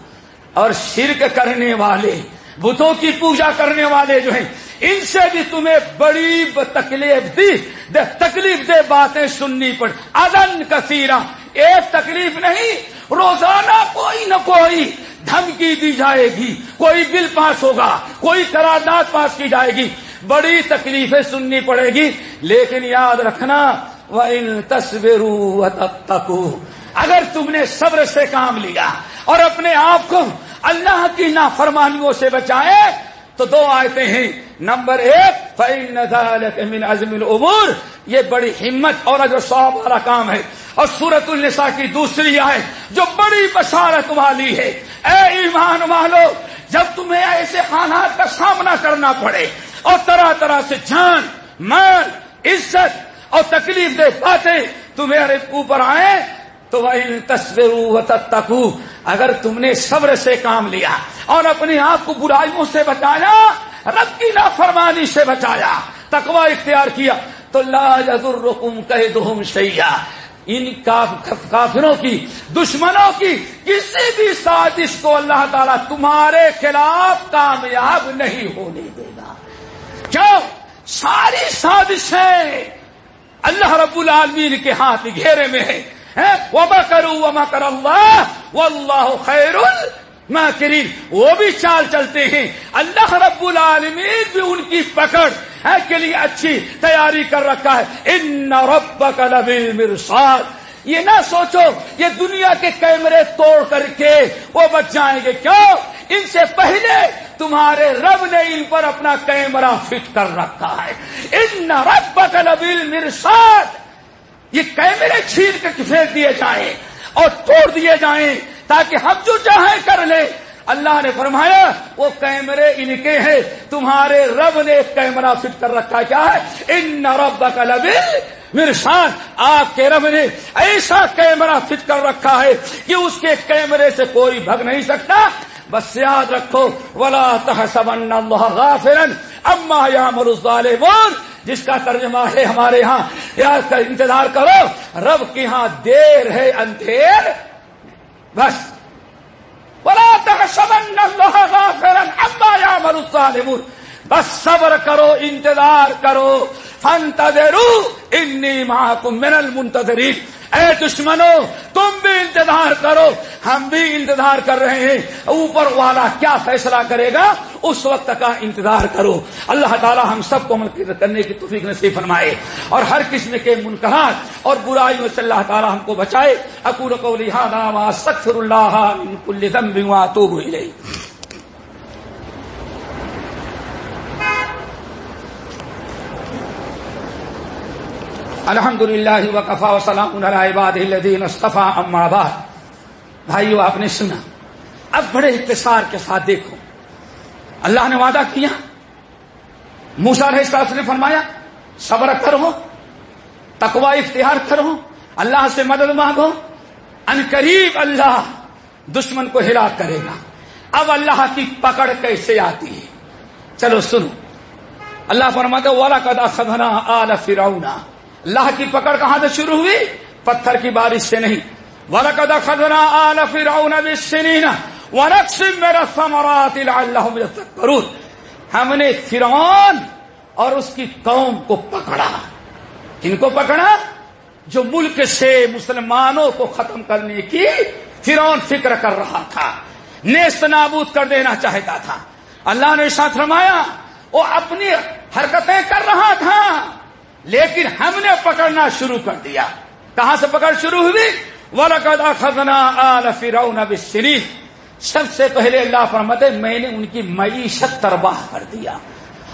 اور شرک کرنے والے، بتوں کی پوجا کرنے والے جو ہیں، ان سے بھی تمہیں بڑی تکلیف دی۔ تکلیف دے باتیں سننی پڑ۔ ادن کثیرہ۔ ایک تکلیف نہیں، روزانہ کوئی نہ کوئی دھمکی دی جائے گی۔ کوئی بل پاس ہوگا، کوئی قرارداد پاس کی جائے گی۔ بڑی تکلیفیں سننی پڑے گی۔ لیکن یاد رکھنا وہ ان تصویر اگر تم نے صبر سے کام لیا اور اپنے آپ کو اللہ کی نافرمانیوں سے بچائے، تو دو آیتیں ہیں۔ نمبر ایک من عزم العبور یہ بڑی ہمت اور اجر صاحب والا کام ہے۔ اور سورت النساء کی دوسری آئے جو بڑی بشارت والی ہے۔ اے ایمان والو، جب تمہیں ایسے حالات کا سامنا کرنا پڑے اور طرح طرح سے جان مان عزت اور تکلیف دے باتیں تمہارے اوپر آئے تو وہ تصویر و تکو اگر تم نے صبر سے کام لیا اور اپنے آپ کو برائیوں سے بچایا، رب کی نافرمانی سے بچایا تکوا اختیار کیا، تو لا الرقم کہ دہم ان کافروں کی، دشمنوں کی کسی بھی سازش کو اللہ تعالیٰ تمہارے خلاف کامیاب نہیں ہونے دے گا۔ کیوں؟ ساری سازشیں اللہ رب العالمین کے ہاتھ گھیرے میں ہے۔ وما کرو وما کر اللہ وہ اللہ خیر الماکرین وہ بھی چال چلتے ہیں۔ اللہ رب العالمین بھی ان کی پکڑ کے لیے اچھی تیاری کر رکھا ہے۔ ان ربک لبالمرصاد۔ یہ نہ سوچو یہ دنیا کے کیمرے توڑ کر کے وہ بچ جائیں گے کیوں؟ ان سے پہلے تمہارے رب نے ان پر اپنا کیمرہ فٹ کر رکھا ہے۔ ان رب لبیل مرساد یہ کیمرے چھین کے پھینک دیے جائیں اور توڑ دیے جائیں تاکہ ہم جو چاہیں کر لیں۔ اللہ نے فرمایا، وہ کیمرے ان کے ہیں۔ تمہارے رب نے ایک کیمرہ فٹ کر رکھا کیا ہے۔ ان رب کا لبل مرشان آپ کے رب نے ایسا کیمرہ فٹ کر رکھا ہے کہ اس کے کیمرے سے کوئی بھگ نہیں سکتا۔ بس یاد رکھو، ولا تحسبن اللہ غافرا اما یامر الظالمون۔ جس کا ترجمہ ہے ہمارے ہاں یا انتظار کرو۔ رب کے ہاں دیر ہے اندھیر۔ بس۔ بلا تحسبن اللہ غافرا اما یامر الظالمون۔ بس صبر کرو، انتظار کرو۔ فانتظروا انی معکم من المنتظرین۔ اے دشمنوں تم بھی انتظار کرو۔ ہم بھی انتظار کر رہے ہیں۔ اوپر والا کیا فیصلہ کرے گا؟ اس وقت کا انتظار کرو۔ اللہ تعالی ہم سب کو عمل کرنے کی توفیق نصیب فرمائے۔ اور ہر قسم کے منقرات اور برائی میں سے اللہ تعالی ہم کو بچائے۔ اکور کو لہٰذا سکفر اللہ کل ذنب واتوب الیہ الحمد للہ وقفا وسلام الدین اصطفیٰ اما بعد۔ بھائیو، آپ نے سنا۔ اب بڑے اختصار کے ساتھ دیکھو۔ اللہ نے وعدہ کیا۔ موسا رہے نے فرمایا، صبر کرو تقوا اختیار کرو، اللہ سے مدد مانگو۔ ان قریب اللہ دشمن کو ہلاک کرے گا۔ اب اللہ کی پکڑ کیسے آتی ہے؟ چلو سنو۔ اللہ فرماتا والا کدا خدنا آل فراؤنا اللہ کی پکڑ کہاں سے شروع ہوئی؟ پتھر کی بارش سے نہیں۔ ورقد خدنا آل فرعون بالسنین ونقسم من الثمرات لعلهم يتذكرون ہم نے فرعون اور اس کی قوم کو پکڑا۔ کن کو پکڑا؟ جو ملک سے مسلمانوں کو ختم کرنے کی فرعون فکر کر رہا تھا۔ نیست نابود کر دینا چاہتا تھا۔ اللہ نے ساتھ رمایا وہ اپنی حرکتیں کر رہا تھا۔ لیکن ہم نے پکڑنا شروع کر دیا۔ کہاں سے پکڑ شروع ہوئی؟ ولقدا خزنا آل فرعون بالسنین سب سے پہلے اللہ فرماتے، میں نے ان کی معیشت تباہ کر دیا۔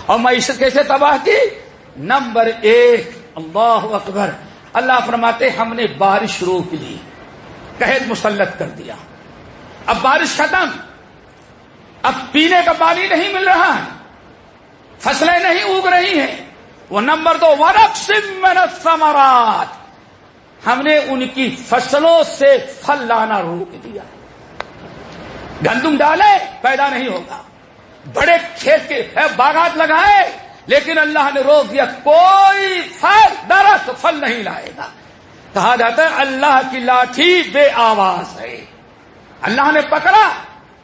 اور معیشت کیسے تباہ کی؟ نمبر ایک، اللہ اکبر۔ اللہ فرماتے، ہم نے بارش روک لی قحط مسلط کر دیا۔ اب بارش ختم۔ اب پینے کا پانی نہیں مل رہا۔ ہے فصلیں نہیں اگ رہی ہیں۔ وہ نمبر دو ورق سمت سمارات ہم نے ان کی فصلوں سے پھل لانا روک دیا۔ گندم ڈالے، پیدا نہیں ہوگا۔ بڑے کھیت کے باغات لگائے، لیکن اللہ نے روک دیا، کوئی پھل، درخت پھل نہیں لائے گا۔ کہا جاتا ہے، اللہ کی لاٹھی بے آواز ہے۔ اللہ نے پکڑا،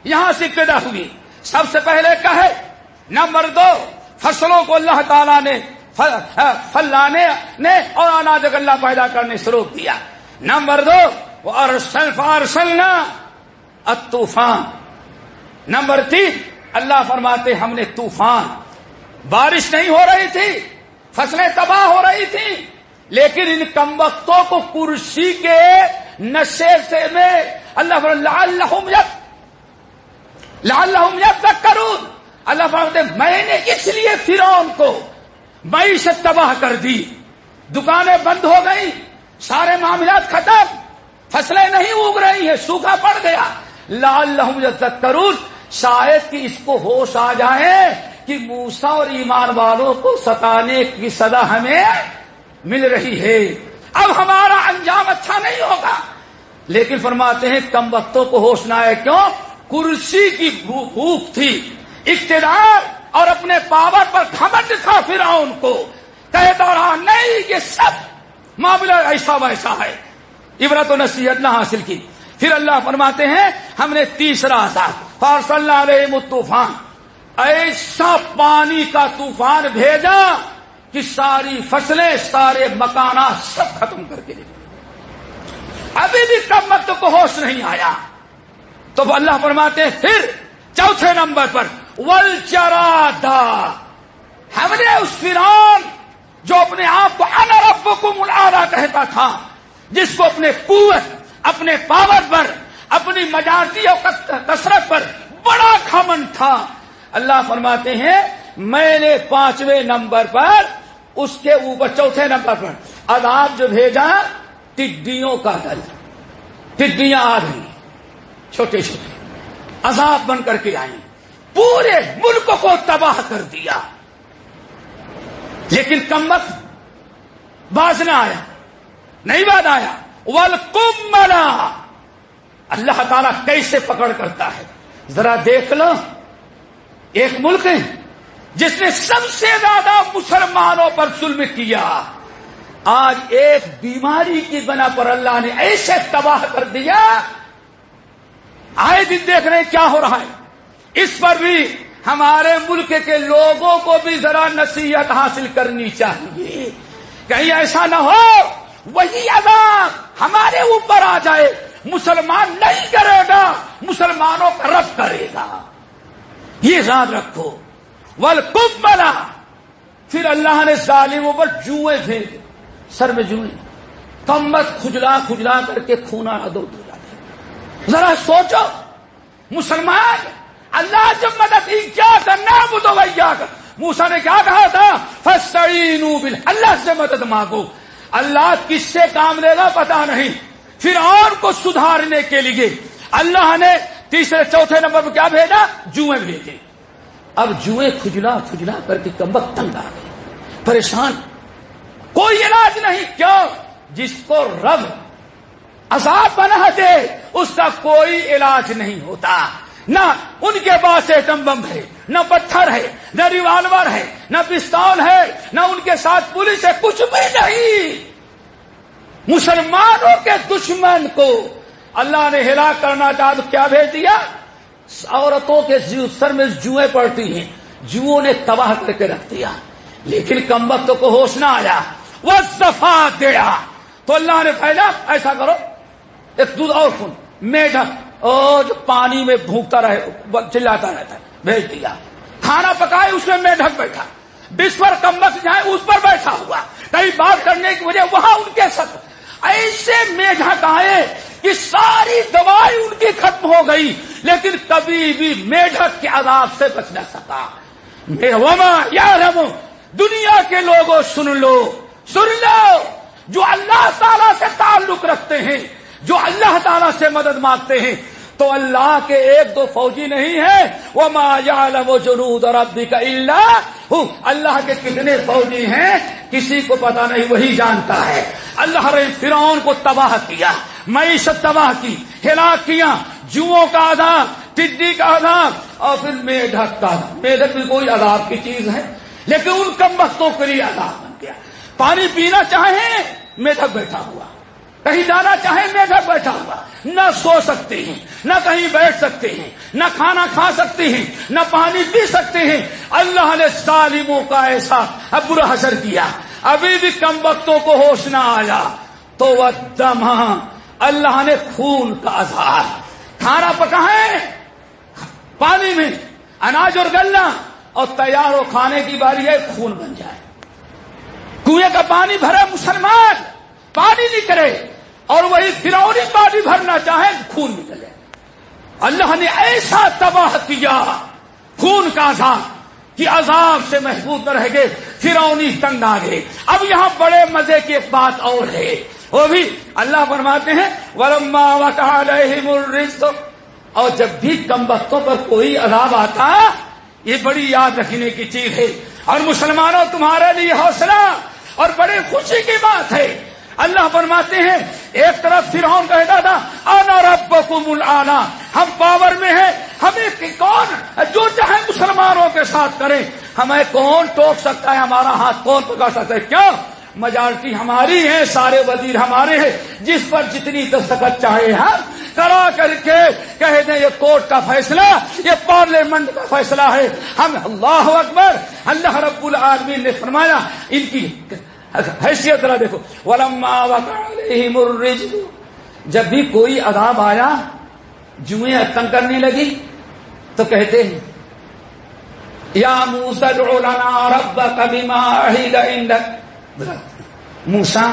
یہاں سے پیدا ہوئی۔ سب سے پہلے کہے، نمبر دو، فصلوں کو اللہ تعالیٰ نے پھل لانے نے اور اناج اللہ پیدا کرنے سے روک دیا نمبر دو، وہ ارسل فارسلنا طوفان نمبر تین، اللہ فرماتے ہم نے طوفان۔ بارش نہیں ہو رہی تھی، فصلیں تباہ ہو رہی تھی، لیکن ان کم وقتوں کو کرسی کے نشے سے میں اللہ لال لال تک کروں اللہ فرماتے، میں نے اس لیے فرعون کو معیشت تباہ کر دی۔ دکانیں بند ہو گئی سارے معاملات ختم۔ فصلیں نہیں اگ رہی ہیں۔ سوکھا پڑ گیا۔ لال لہم کرون شاید کہ اس کو ہوش آ جائے کہ موسا اور ایمان والوں کو ستانے کی سزا ہمیں مل رہی ہے۔ اب ہمارا انجام اچھا نہیں ہوگا۔ لیکن فرماتے ہیں، کم وقتوں کو ہوش نہ آئے۔ کیوں؟ کرسی کی بھوک تھی۔ اقتدار اور اپنے پاور پر گھمنڈ تھا پھر ان کو۔ کہتا رہا نہیں، یہ سب معاملہ ایسا ویسا ہے۔ عبرت و نصیحت نہ حاصل کی۔ پھر اللہ فرماتے ہیں، ہم نے تیسرا تھا فارس اللہ علیہ طوفان ایسا پانی کا طوفان بھیجا کہ ساری فصلیں، سارے مکانات سب ختم کر کے۔ ابھی بھی کم وقت کو ہوش نہیں آیا۔ تو اللہ فرماتے ہیں، پھر چوتھے نمبر پر ول چرا ہم نے اس فران جو اپنے آپ کو انرب کو ملا کہتا تھا، جس کو اپنے قوت، اپنے پاور پر، اپنی مجارتی اور کثرت پر بڑا کھمن تھا۔ اللہ فرماتے ہیں، میں نے پانچویں نمبر پر، اس کے اوپر چوتھے نمبر پر عذاب جو بھیجا، ٹڈیوں کا دل۔ ٹڈیاں آ گئی چھوٹے چھوٹے۔ عذاب بن کر کے آئی پورے ملک کو تباہ کر دیا۔ لیکن کمت باز نہ آیا۔ نہیں بات آیا۔ ول اللہ تعالیٰ کیسے پکڑ کرتا ہے؟ ذرا دیکھ لو۔ ایک ملک ہے جس نے سب سے زیادہ مسلمانوں پر ظلم کیا۔ آج ایک بیماری کی بنا پر اللہ نے ایسے تباہ کر دیا۔ آئے دن دیکھ رہے ہیں کیا ہو رہا ہے۔ اس پر بھی ہمارے ملک کے لوگوں کو بھی ذرا نصیحت حاصل کرنی چاہیے۔ کہیں ایسا نہ ہو، وہی عذاب ہمارے اوپر آ جائے۔ مسلمان نہیں کرے گا، مسلمانوں کا رب کرے گا۔ یہ یاد رکھو۔ ول بنا پھر اللہ نے ظالموں پر جوئیں بھیج سر میں جوئیں کمبت کھجلا کھجلا کر کے خونا ادو دو۔ جاتے ذرا سوچو، مسلمان اللہ جب مدد ہی کیا کرنا وہ تو کیا کر موسا نے کیا کہا تھا؟ فسعین اللہ سے مدد مانگو۔ اللہ کس سے کام لے گا پتا نہیں۔ پھر اور کو سدھارنے کے لیے اللہ نے تیسرے، چوتھے نمبر پہ کیا بھیجا؟ جوئیں بھیجے۔ اب جوئیں کھجلا کھجلا کر کے کمبک تنگ آ گئے۔ پریشان۔ کوئی علاج نہیں، کیوں؟ جس کو رب عذاب بنا دے، اس کا کوئی علاج نہیں ہوتا۔ نہ ان کے پاس ایٹم بم ہے، نہ پتھر ہے، نہ ریوالور ہے، نہ پستول ہے، نہ ان کے ساتھ پولیس ہے، کچھ بھی نہیں۔ مسلمانوں کے دشمن کو اللہ نے ہلاک کرنا چاہ تو کیا بھیج دیا؟ عورتوں کے سر میں جوئیں پڑتی ہیں جوؤں نے تباہ کر کے رکھ دیا۔ لیکن کم وقت کو ہوش نہ آیا۔ وہ دفاع دیا۔ تو اللہ نے پہلا ایسا کرو، ایک دودھ اور خون میڈک اور جو پانی میں بھوکتا رہے چلاتا رہتا ہے، بھیج دیا۔ کھانا پکائے، اس میں میڈک بیٹھا۔ بسور کمبک جائے، اس پر بیٹھا ہوا۔ کئی بات کرنے کی وجہ، وہاں ان کے ساتھ۔ ایسے میڈک آئے کہ ساری دوائی ان کی ختم ہو گئی، لیکن کبھی بھی میڈک کے عذاب سے بچ نہ سکا۔ وما یا رمو دنیا کے لوگوں، سن لو۔ سن لو، جو اللہ تعالی سے تعلق رکھتے ہیں۔ جو اللہ تعالی سے مدد مانگتے ہیں، تو اللہ کے ایک دو فوجی نہیں ہے وہ ما یعلم جنود اور ابی کا اللہ اللہ کے کتنے فوجی ہیں، کسی کو پتا نہیں، وہی جانتا ہے۔ اللہ نے فرعون کو تباہ کیا، معیشت تباہ کی، ہلاک کیا، جوؤں کا عذاب، ٹڈی کا عذاب، اور پھر میڈک کا میڈک بھی کوئی عذاب کی چیز ہے، لیکن ان کم وقتوں کے لیے عذاب بن گیا۔ پانی پینا چاہیں میڈک بیٹھا ہوا۔ کہیں جانا چاہیں میڈک بیٹھا ہوا نہ سو سکتے ہیں، نہ کہیں بیٹھ سکتے ہیں، نہ کھانا کھا سکتے ہیں، نہ پانی پی سکتے ہیں۔ اللہ نے سالموں کا ایسا برا حسر کیا۔ ابھی بھی کم وقتوں کو ہوش نہ آیا۔ تو وہ دم اللہ نے خون کا اظہار۔ کھانا پکا ہے پانی میں۔ اناج اور گلنا۔ اور تیار ہو کھانے کی باری ہے، خون بن جائے۔ کنویں کا پانی بھرے مسلمان۔ پانی نہیں کرے اور وہی فرونی پانی بھرنا چاہے خون نکلے اللہ نے ایسا تباہ کیا خون کا عذاب کہ عذاب سے محبوب نہ رہ گئے فرونی تنگ آ گئے۔ اب یہاں بڑے مزے کی ایک بات اور ہے۔ وہ بھی اللہ فرماتے ہیں ورما مرس اور جب بھی کم وقتوں پر کوئی عذاب آتا، یہ بڑی یاد رکھنے کی چیز ہے۔ اور مسلمانوں، تمہارے لیے حوصلہ اور بڑے خوشی کی بات ہے۔ اللہ فرماتے ہیں، ایک طرف فرعون کہتا تھا آنا رب کو آنا ہم پاور میں ہیں، ہمیں کون جو چاہے مسلمانوں کے ساتھ کریں ہمیں کون ٹوک سکتا ہے، ہمارا ہاتھ کون پکڑ سکتا ہے؟ کیوں؟ میجارٹی ہماری ہے سارے وزیر ہمارے ہیں، جس پر جتنی دستخط چاہے ہم کرا کر کے کہہ دیں، یہ کورٹ کا فیصلہ، یہ پارلیمنٹ کا فیصلہ ہے۔ ہم، اللہ اکبر، اللہ رب العالمین نے فرمایا، ان کی حیثیت ذرا دیکھو۔ جب بھی کوئی عذاب آیا، جوئیں تنگ کرنے لگی، تو کہتے ہیں، یا موسا رب کبھی موسا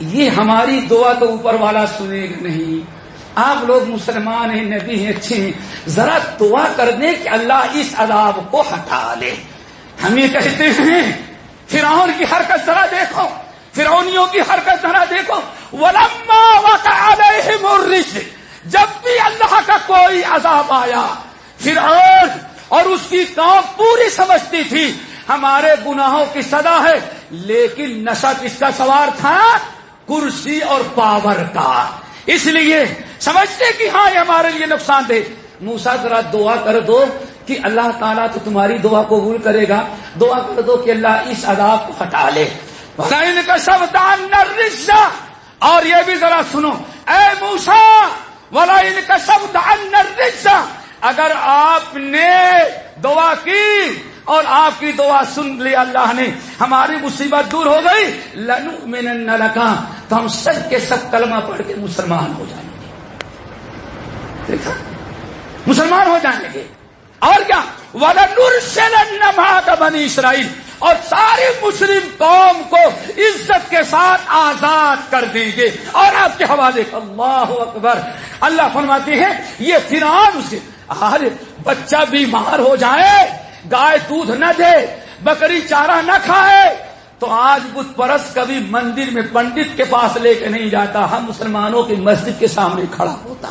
یہ ہماری دعا تو اوپر والا سنے گا نہیں۔ آپ لوگ مسلمان ہیں، نبی ہیں، اچھے ہیں۔ ذرا دعا کر دیں کہ اللہ اس عذاب کو ہٹا لے۔ ہم یہ کہتے ہیں فرعون کی حرکت ذرا دیکھو، فرعونیوں کی حرکت ذرا دیکھو۔ ولما وقع علیہم جب بھی اللہ کا کوئی عذاب آیا، فرعون اور اس کی قوم پوری سمجھتی تھی، ہمارے گناہوں کی سزا ہے، لیکن نشہ کس کا سوار تھا؟ کرسی اور پاور کا۔ اس لیے سمجھتے کہ ہاں یہ ہمارے لیے نقصان دہ۔ موسا ذرا دعا کر دو کہ اللہ تعالیٰ تو تمہاری دعا قبول کرے گا۔ دعا کر دو کہ اللہ اس عذاب کو ہٹا لے۔ کا سب دان اور یہ بھی ذرا سنو۔ اے موسا ولا ان کا سب دان اگر آپ نے دعا کی اور آپ کی دعا سن لی اللہ نے، ہماری مصیبت دور ہو گئی۔ لنو میں نہ لگا تو ہم سب کے سب کلمہ پڑھ کے مسلمان ہو جائیں گے۔ دیکھا؟ مسلمان ہو جائیں گے۔ اور کیا؟ کا بنی اسرائیل اور ساری مسلم قوم کو عزت کے ساتھ آزاد کر دیں گے۔ اور آپ کے حوالے اللہ اکبر۔ اللہ فرماتے ہیں، یہ فران سے ہر بچہ بیمار ہو جائے، گائے دودھ نہ دے، بکری چارہ نہ کھائے، تو آج بت پرس کبھی مندر میں پنڈت کے پاس لے کے نہیں جاتا۔ ہم مسلمانوں کی مسجد کے سامنے کھڑا ہوتا۔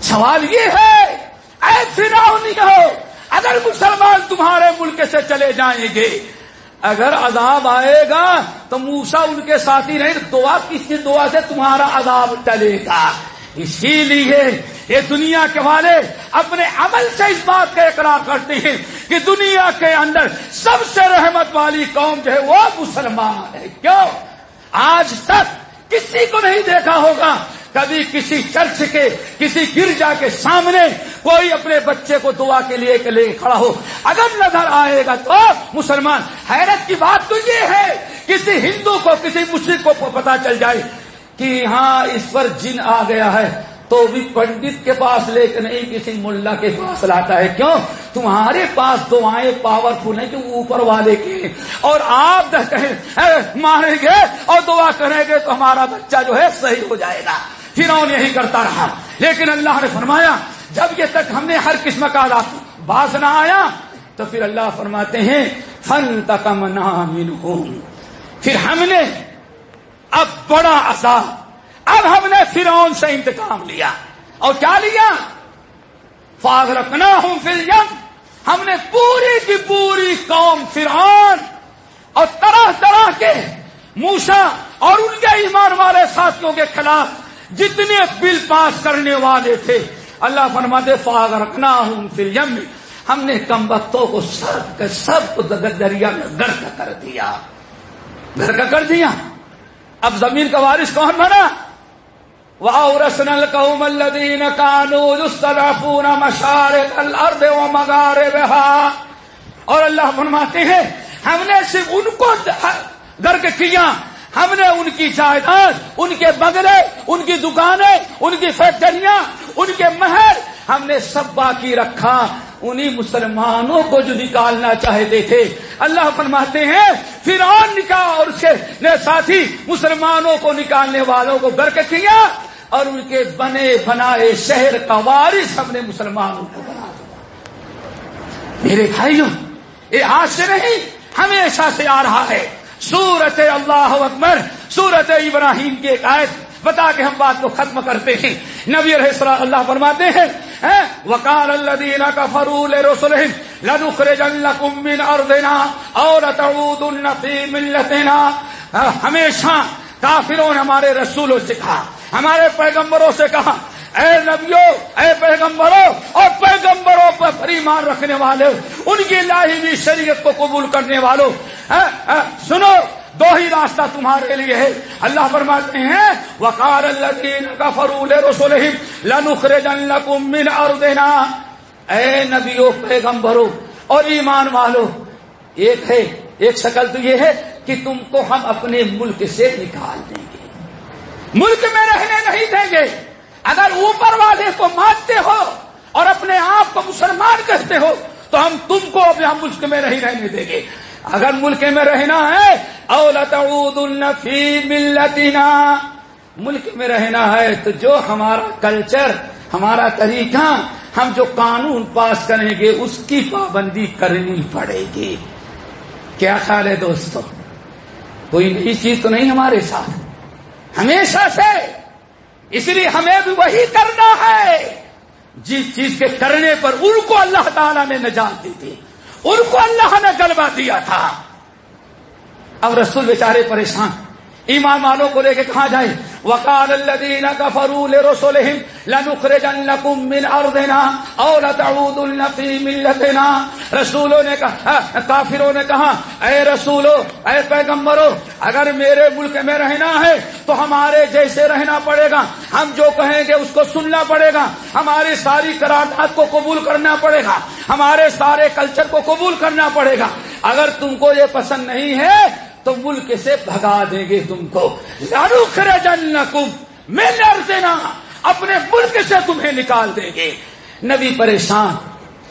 سوال یہ ہے ایسی ہو اگر مسلمان تمہارے ملک سے چلے جائیں گے، اگر عذاب آئے گا، تو موسا ان کے ساتھی نہیں دعا کسی دعا سے تمہارا عذاب ٹلے گا؟ اسی لیے یہ دنیا کے والے اپنے عمل سے اس بات کا اقرار کرتے ہیں کہ دنیا کے اندر سب سے رحمت والی قوم جو ہے وہ مسلمان ہے۔ کیوں؟ آج تک کسی کو نہیں دیکھا ہوگا۔ کبھی کسی چرچ کے، کسی گرجا کے سامنے کوئی اپنے بچے کو دعا کے لیے لے کھڑا ہو۔ اگر نظر آئے گا تو مسلمان، حیرت کی بات تو یہ ہے، کسی ہندو کو، کسی مسلم کو پتا چل جائے کہ ہاں اس پر جن آ گیا ہے۔ تو بھی پنڈت کے پاس لے کے نہیں، کسی ملا کے پاس لاتا ہے۔ کیوں؟ تمہارے پاس دعائیں پاورفل ہیں کہ اوپر والے کی اور آپ ماریں گے اور دعا کریں گے تو ہمارا بچہ جو ہے صحیح ہو جائے گا۔ پھر یہی کرتا رہا۔ لیکن اللہ نے فرمایا، جب یہ تک ہم نے ہر قسم کا باز نہ آیا، تو پھر اللہ فرماتے ہیں، فن تک پھر ہم نے اب بڑا عذاب اب ہم نے فرعون سے انتقام لیا اور کیا لیا؟ فاغ رکھنا ہوں پھر ہم نے پوری کی پوری قوم فرعون اور طرح طرح کے موسا اور ان کے ایمان والے ساتھیوں کے خلاف جتنے بل پاس کرنے والے تھے۔ اللہ فرماتے فاغ رکھنا ہوں پھر ہم نے کم وقتوں کو سب کے سب کو دریا میں گرک کر دیا۔ گھر کا کر دیا۔ اب زمین کا وارث کون بنا؟ وَأَوْرَسْنَا الْقَوْمَ الَّذِينَ كَانُوا يُسْتَضْعَفُونَ مَشَارِقَ الْأَرْضِ وَمَغَارِبِهَا۔ اور اللہ فرماتے ہیں، ہم نے صرف ان کو درک کیا۔ ہم نے ان کی جائیداد، ان کے بگلے، ان کی دکانیں، ان کی فیکٹریاں، ان کے محل ہم نے سب باقی رکھا، انہی مسلمانوں کو جو نکالنا چاہتے تھے۔ اللہ فرماتے ہیں پھر اور نکاح اور اس کے ساتھی مسلمانوں کو نکالنے والوں کو گرک کیا اور ان کے بنے بنائے شہر کا وارث ہم نے مسلمانوں کو بنا دیا۔ میرے بھائیوں، یہ آج سے نہیں، ہمیشہ سے آ رہا ہے۔ سورت اللہ اکبر، سورت ابراہیم کی ایک آیت۔ بتا کے ہم بات کو ختم کرتے ہیں۔ نبی علیہ اللہ فرماتے ہیں وکال اللہ دینا کا فرول رسول من ارضنا اور ملتنا۔ ہمیشہ کافروں نے ہمارے رسولوں سے کہا، ہمارے پیغمبروں سے کہا، اے نبیوں اے پیغمبروں اور پیغمبروں پر فریمان رکھنے والے، ان کی لاہی شریعت کو قبول کرنے والوں سنو، دو ہی راستہ تمہارے لیے ہے۔ اللہ فرماتے ہیں وقار الذین کفروا لرسلهم لنخرجنکم من ارضنا اے نبیو، پیغمبرو اور ایمان والو، ایک ہے، ایک شکل تو یہ ہے کہ تم کو ہم اپنے ملک سے نکال دیں گے۔ ملک میں رہنے نہیں دیں گے۔ اگر اوپر والے کو مانتے ہو اور اپنے آپ کو مسلمان کہتے ہو، تو ہم تم کو اب یہاں ملک میں نہیں رہنے دیں گے۔ اگر ملک میں رہنا ہے اولت النفی ملتنا۔ ملک میں رہنا ہے تو جو ہمارا کلچر، ہمارا طریقہ، ہم جو قانون پاس کریں گے، اس کی پابندی کرنی پڑے گی۔ کیا خیال ہے دوستو؟ کوئی نئی چیز تو نہیں ہمارے ساتھ؟ ہمیشہ سے۔ اس لیے ہمیں بھی وہی کرنا ہے۔ جس چیز کے کرنے پر ان کو اللہ تعالیٰ نے نجات دی تھی۔ ان کو اللہ نے غلبہ دیا تھا۔ اب رسول بیچارے پریشان، ایمان والوں کو لے کے کہاں جائے وقال الذين كفروا لرسلهم لنخرجنكم من ارضنا او لتعودن في ملتنا. رسولوں نے کہا ہاں، کافروں نے کہا، اے رسولو، اے پیغمبرو، اگر میرے ملک میں رہنا ہے تو ہمارے جیسے رہنا پڑے گا۔ ہم جو کہیں گے اس کو سننا پڑے گا۔ ہماری ساری قرارداد کو قبول کرنا پڑے گا۔ ہمارے سارے کلچر کو قبول کرنا پڑے گا۔ اگر تم کو یہ پسند نہیں ہے تو ملک سے بھگا دیں گے تم کو۔ لارو خرے جن میں لڑ دینا اپنے ملک سے تمہیں نکال دیں گے۔ نبی پریشان،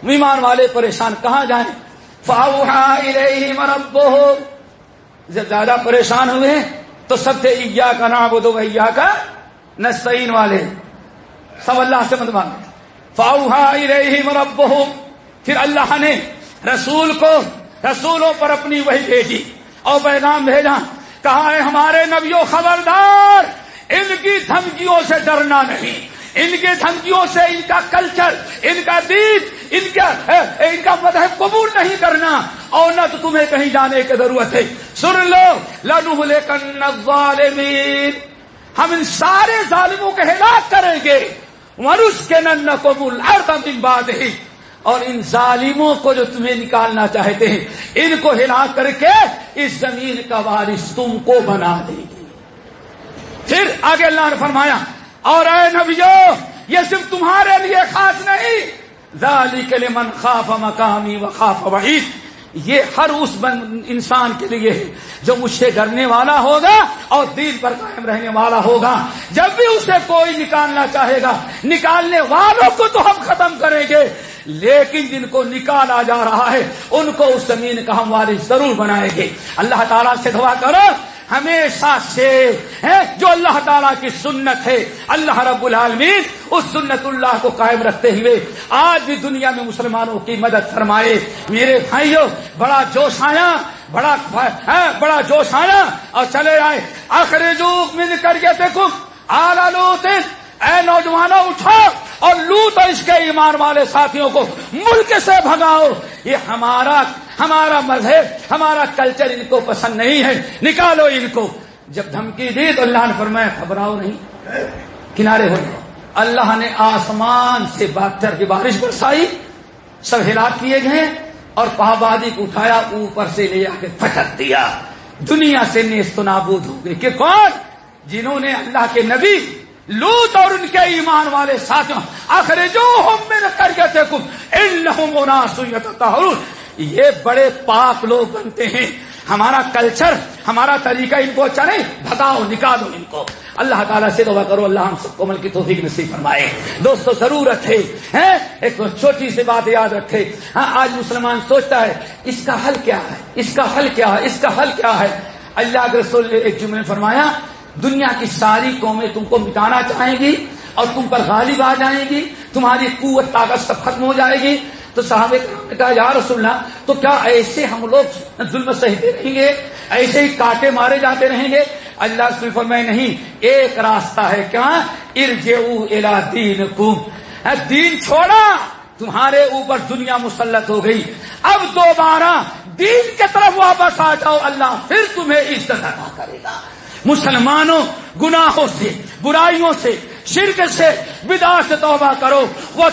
ایمان والے پریشان کہاں جائیں؟ مربو ہو جب زیادہ پریشان ہوئے تو سب تھے عیا کا نام وہ دو کا نسین والے۔ سب اللہ سے مت مانگے فاؤہا رہی مربو پھر اللہ نے رسول کو رسولوں پر اپنی وہی بھیجی۔ اور پیغام بھیجا کہا ہے ہمارے نبیوں خبردار؟ ان کی دھمکیوں سے ڈرنا نہیں، ان کے دھمکیوں سے ان کا کلچر، ان کا دین، ان کا ان کا مذہب قبول نہیں کرنا۔ اور نہ تو تمہیں کہیں جانے کی ضرورت ہے۔ سن لو لنو لے ظالمین ہم ان سارے ظالموں کے ہلاک کریں گے۔ مرس کے نن قبول ارتم دن بعد ہی اور ان ظالموں کو جو تمہیں نکالنا چاہتے ہیں، ان کو ہلا کر کے اس زمین کا وارث تم کو بنا دے گی۔ پھر آگے اللہ نے فرمایا، اور اے نبیو، یہ صرف تمہارے لیے خاص نہیں، ذالک کے لیے خاف مقامی و خاف وحید یہ ہر اس انسان کے لیے ہے جو مجھ سے ڈرنے والا ہوگا اور دین پر قائم رہنے والا ہوگا۔ جب بھی اسے کوئی نکالنا چاہے گا، نکالنے والوں کو تو ہم ختم کریں گے۔ لیکن جن کو نکالا جا رہا ہے، ان کو اس زمین کا ہم وارث ضرور بنائیں گے۔ اللہ تعالیٰ سے دعا کرو ہمیشہ سے جو اللہ تعالیٰ کی سنت ہے، اللہ رب العالمین اس سنت اللہ کو قائم رکھتے ہوئے آج بھی دنیا میں مسلمانوں کی مدد فرمائے۔ میرے بھائیوں بڑا جوش آیا، بڑا بڑا جوش آیا اور چلے آئے۔ آخر جو مل کر کے دیکھو آلہ لوتے اے نوجوانوں اٹھو اور لوٹ اس کے ایمان والے ساتھیوں کو ملک سے بھگاؤ۔ یہ ہمارا ہمارا مذہب، ہمارا کلچر ان کو پسند نہیں ہے۔ نکالو ان کو۔ جب دھمکی دی تو اللہ نے فرمایا، گھبراؤ نہیں۔ کنارے ہو اللہ نے آسمان سے بہتر کی بارش برسائی۔ سب ہلاک کیے گئے اور پہاڑی کو اٹھایا، اوپر سے لے آ کے پھٹک دیا۔ دنیا سے نیست نابود ہو گئی کہ کون؟ جنہوں نے اللہ کے نبی لوت اور ان کے ایمان والے ساتھیوں آخر جو ہم میں کر کے یہ بڑے پاک لوگ بنتے ہیں۔ ہمارا کلچر ہمارا طریقہ ان کو اچھا چلے بتاؤ نکالو ان کو۔ اللہ تعالیٰ سے دعا کرو، اللہ ہم سب کو مل کی توفیق نصیب فرمائے۔ دوستو ضرورت ہے ایک چھوٹی سی بات یاد رکھے۔ ہاں آج مسلمان سوچتا ہے، اس کا حل کیا ہے؟ اس کا حل کیا ہے؟ اس کا حل کیا ہے؟ اللہ کے رسول نے ایک جملے فرمایا دنیا کی ساری قومیں تم کو مٹانا چاہیں گی اور تم پر غالب آ جائیں گی، تمہاری قوت طاقت سب ختم ہو جائے گی۔ تو صاحب نے کہا یا رسول اللہ، تو کیا ایسے ہم لوگ ظلم سہتے رہیں گے؟ ایسے ہی کاٹے مارے جاتے رہیں گے؟ اللہ سے میں نہیں، ایک راستہ ہے کیا؟ الا دین کم دین چھوڑا، تمہارے اوپر دنیا مسلط ہو گئی۔ اب دوبارہ دین کی طرف واپس آ جاؤ، اللہ پھر تمہیں عزت ادا کرے گا۔ مسلمانوں، گناہوں سے، برائیوں سے، شرک سے بدا سے توبہ کرو۔ وہ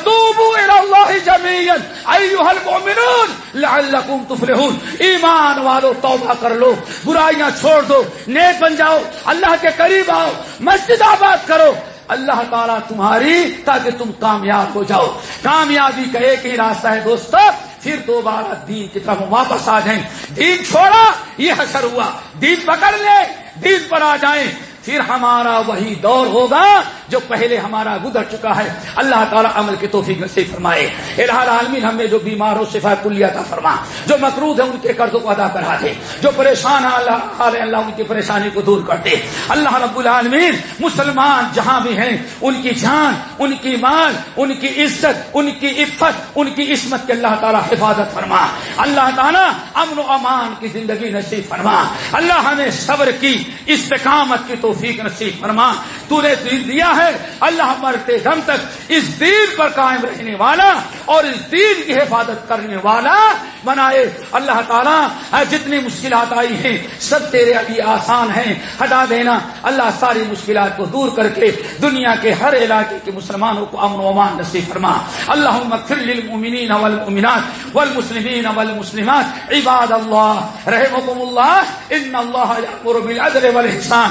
تفلحون۔ ایمان والو، توبہ کر لو۔ برائیاں چھوڑ دو۔ نیک بن جاؤ۔ اللہ کے قریب آؤ۔ مسجد آباد کرو۔ اللہ تعالیٰ تمہاری تاکہ تم کامیاب ہو جاؤ۔ کامیابی کا ایک ہی راستہ ہے دوستو، پھر دوبارہ دین کی طرف واپس آ جائیں۔ دین چھوڑا، یہ حشر ہوا۔ دین پکڑ لے۔ دین پر آ جائیں۔ پھر ہمارا وہی دور ہوگا جو پہلے ہمارا گزر چکا ہے۔ اللہ تعالیٰ عمل کی توفیق سے فرمائے۔ الہ عالمین ہمیں جو بیمار ہو صفا کلیا کا فرما، جو مقروض ہے ان کے قرضوں کو ادا کرا دے، جو پریشان ہے اللہ اللہ ان کی پریشانی کو دور کر دے۔ اللہ رب العالمین، مسلمان جہاں بھی ہیں، ان کی جان، ان کی مال، ان کی عزت، ان کی عفت، ان کی عصمت کے اللہ تعالیٰ حفاظت فرما۔ اللہ تعالیٰ امن و امان کی زندگی نصیب فرما۔ اللہ ہمیں صبر کی، استقامت کی توفیق نصیب فرما، تو نے دیا ہے۔ اللہ مرتے دم تک اس دین پر قائم رہنے والا اور اس دین کی حفاظت کرنے والا بنائے۔ اللہ تعالیٰ جتنی مشکلات آئی ہیں، سب تیرے ابھی آسان ہیں۔ ہٹا دینا۔ اللہ ساری مشکلات کو دور کر کے دنیا کے ہر علاقے کے مسلمانوں کو امن و امان نصیب فرما۔ اللہ للمؤمنین والمؤمنات والمسلمین والمسلمات۔ عباد اللہ رحمكم اللہ، ان اللہ بالعدل والاحسان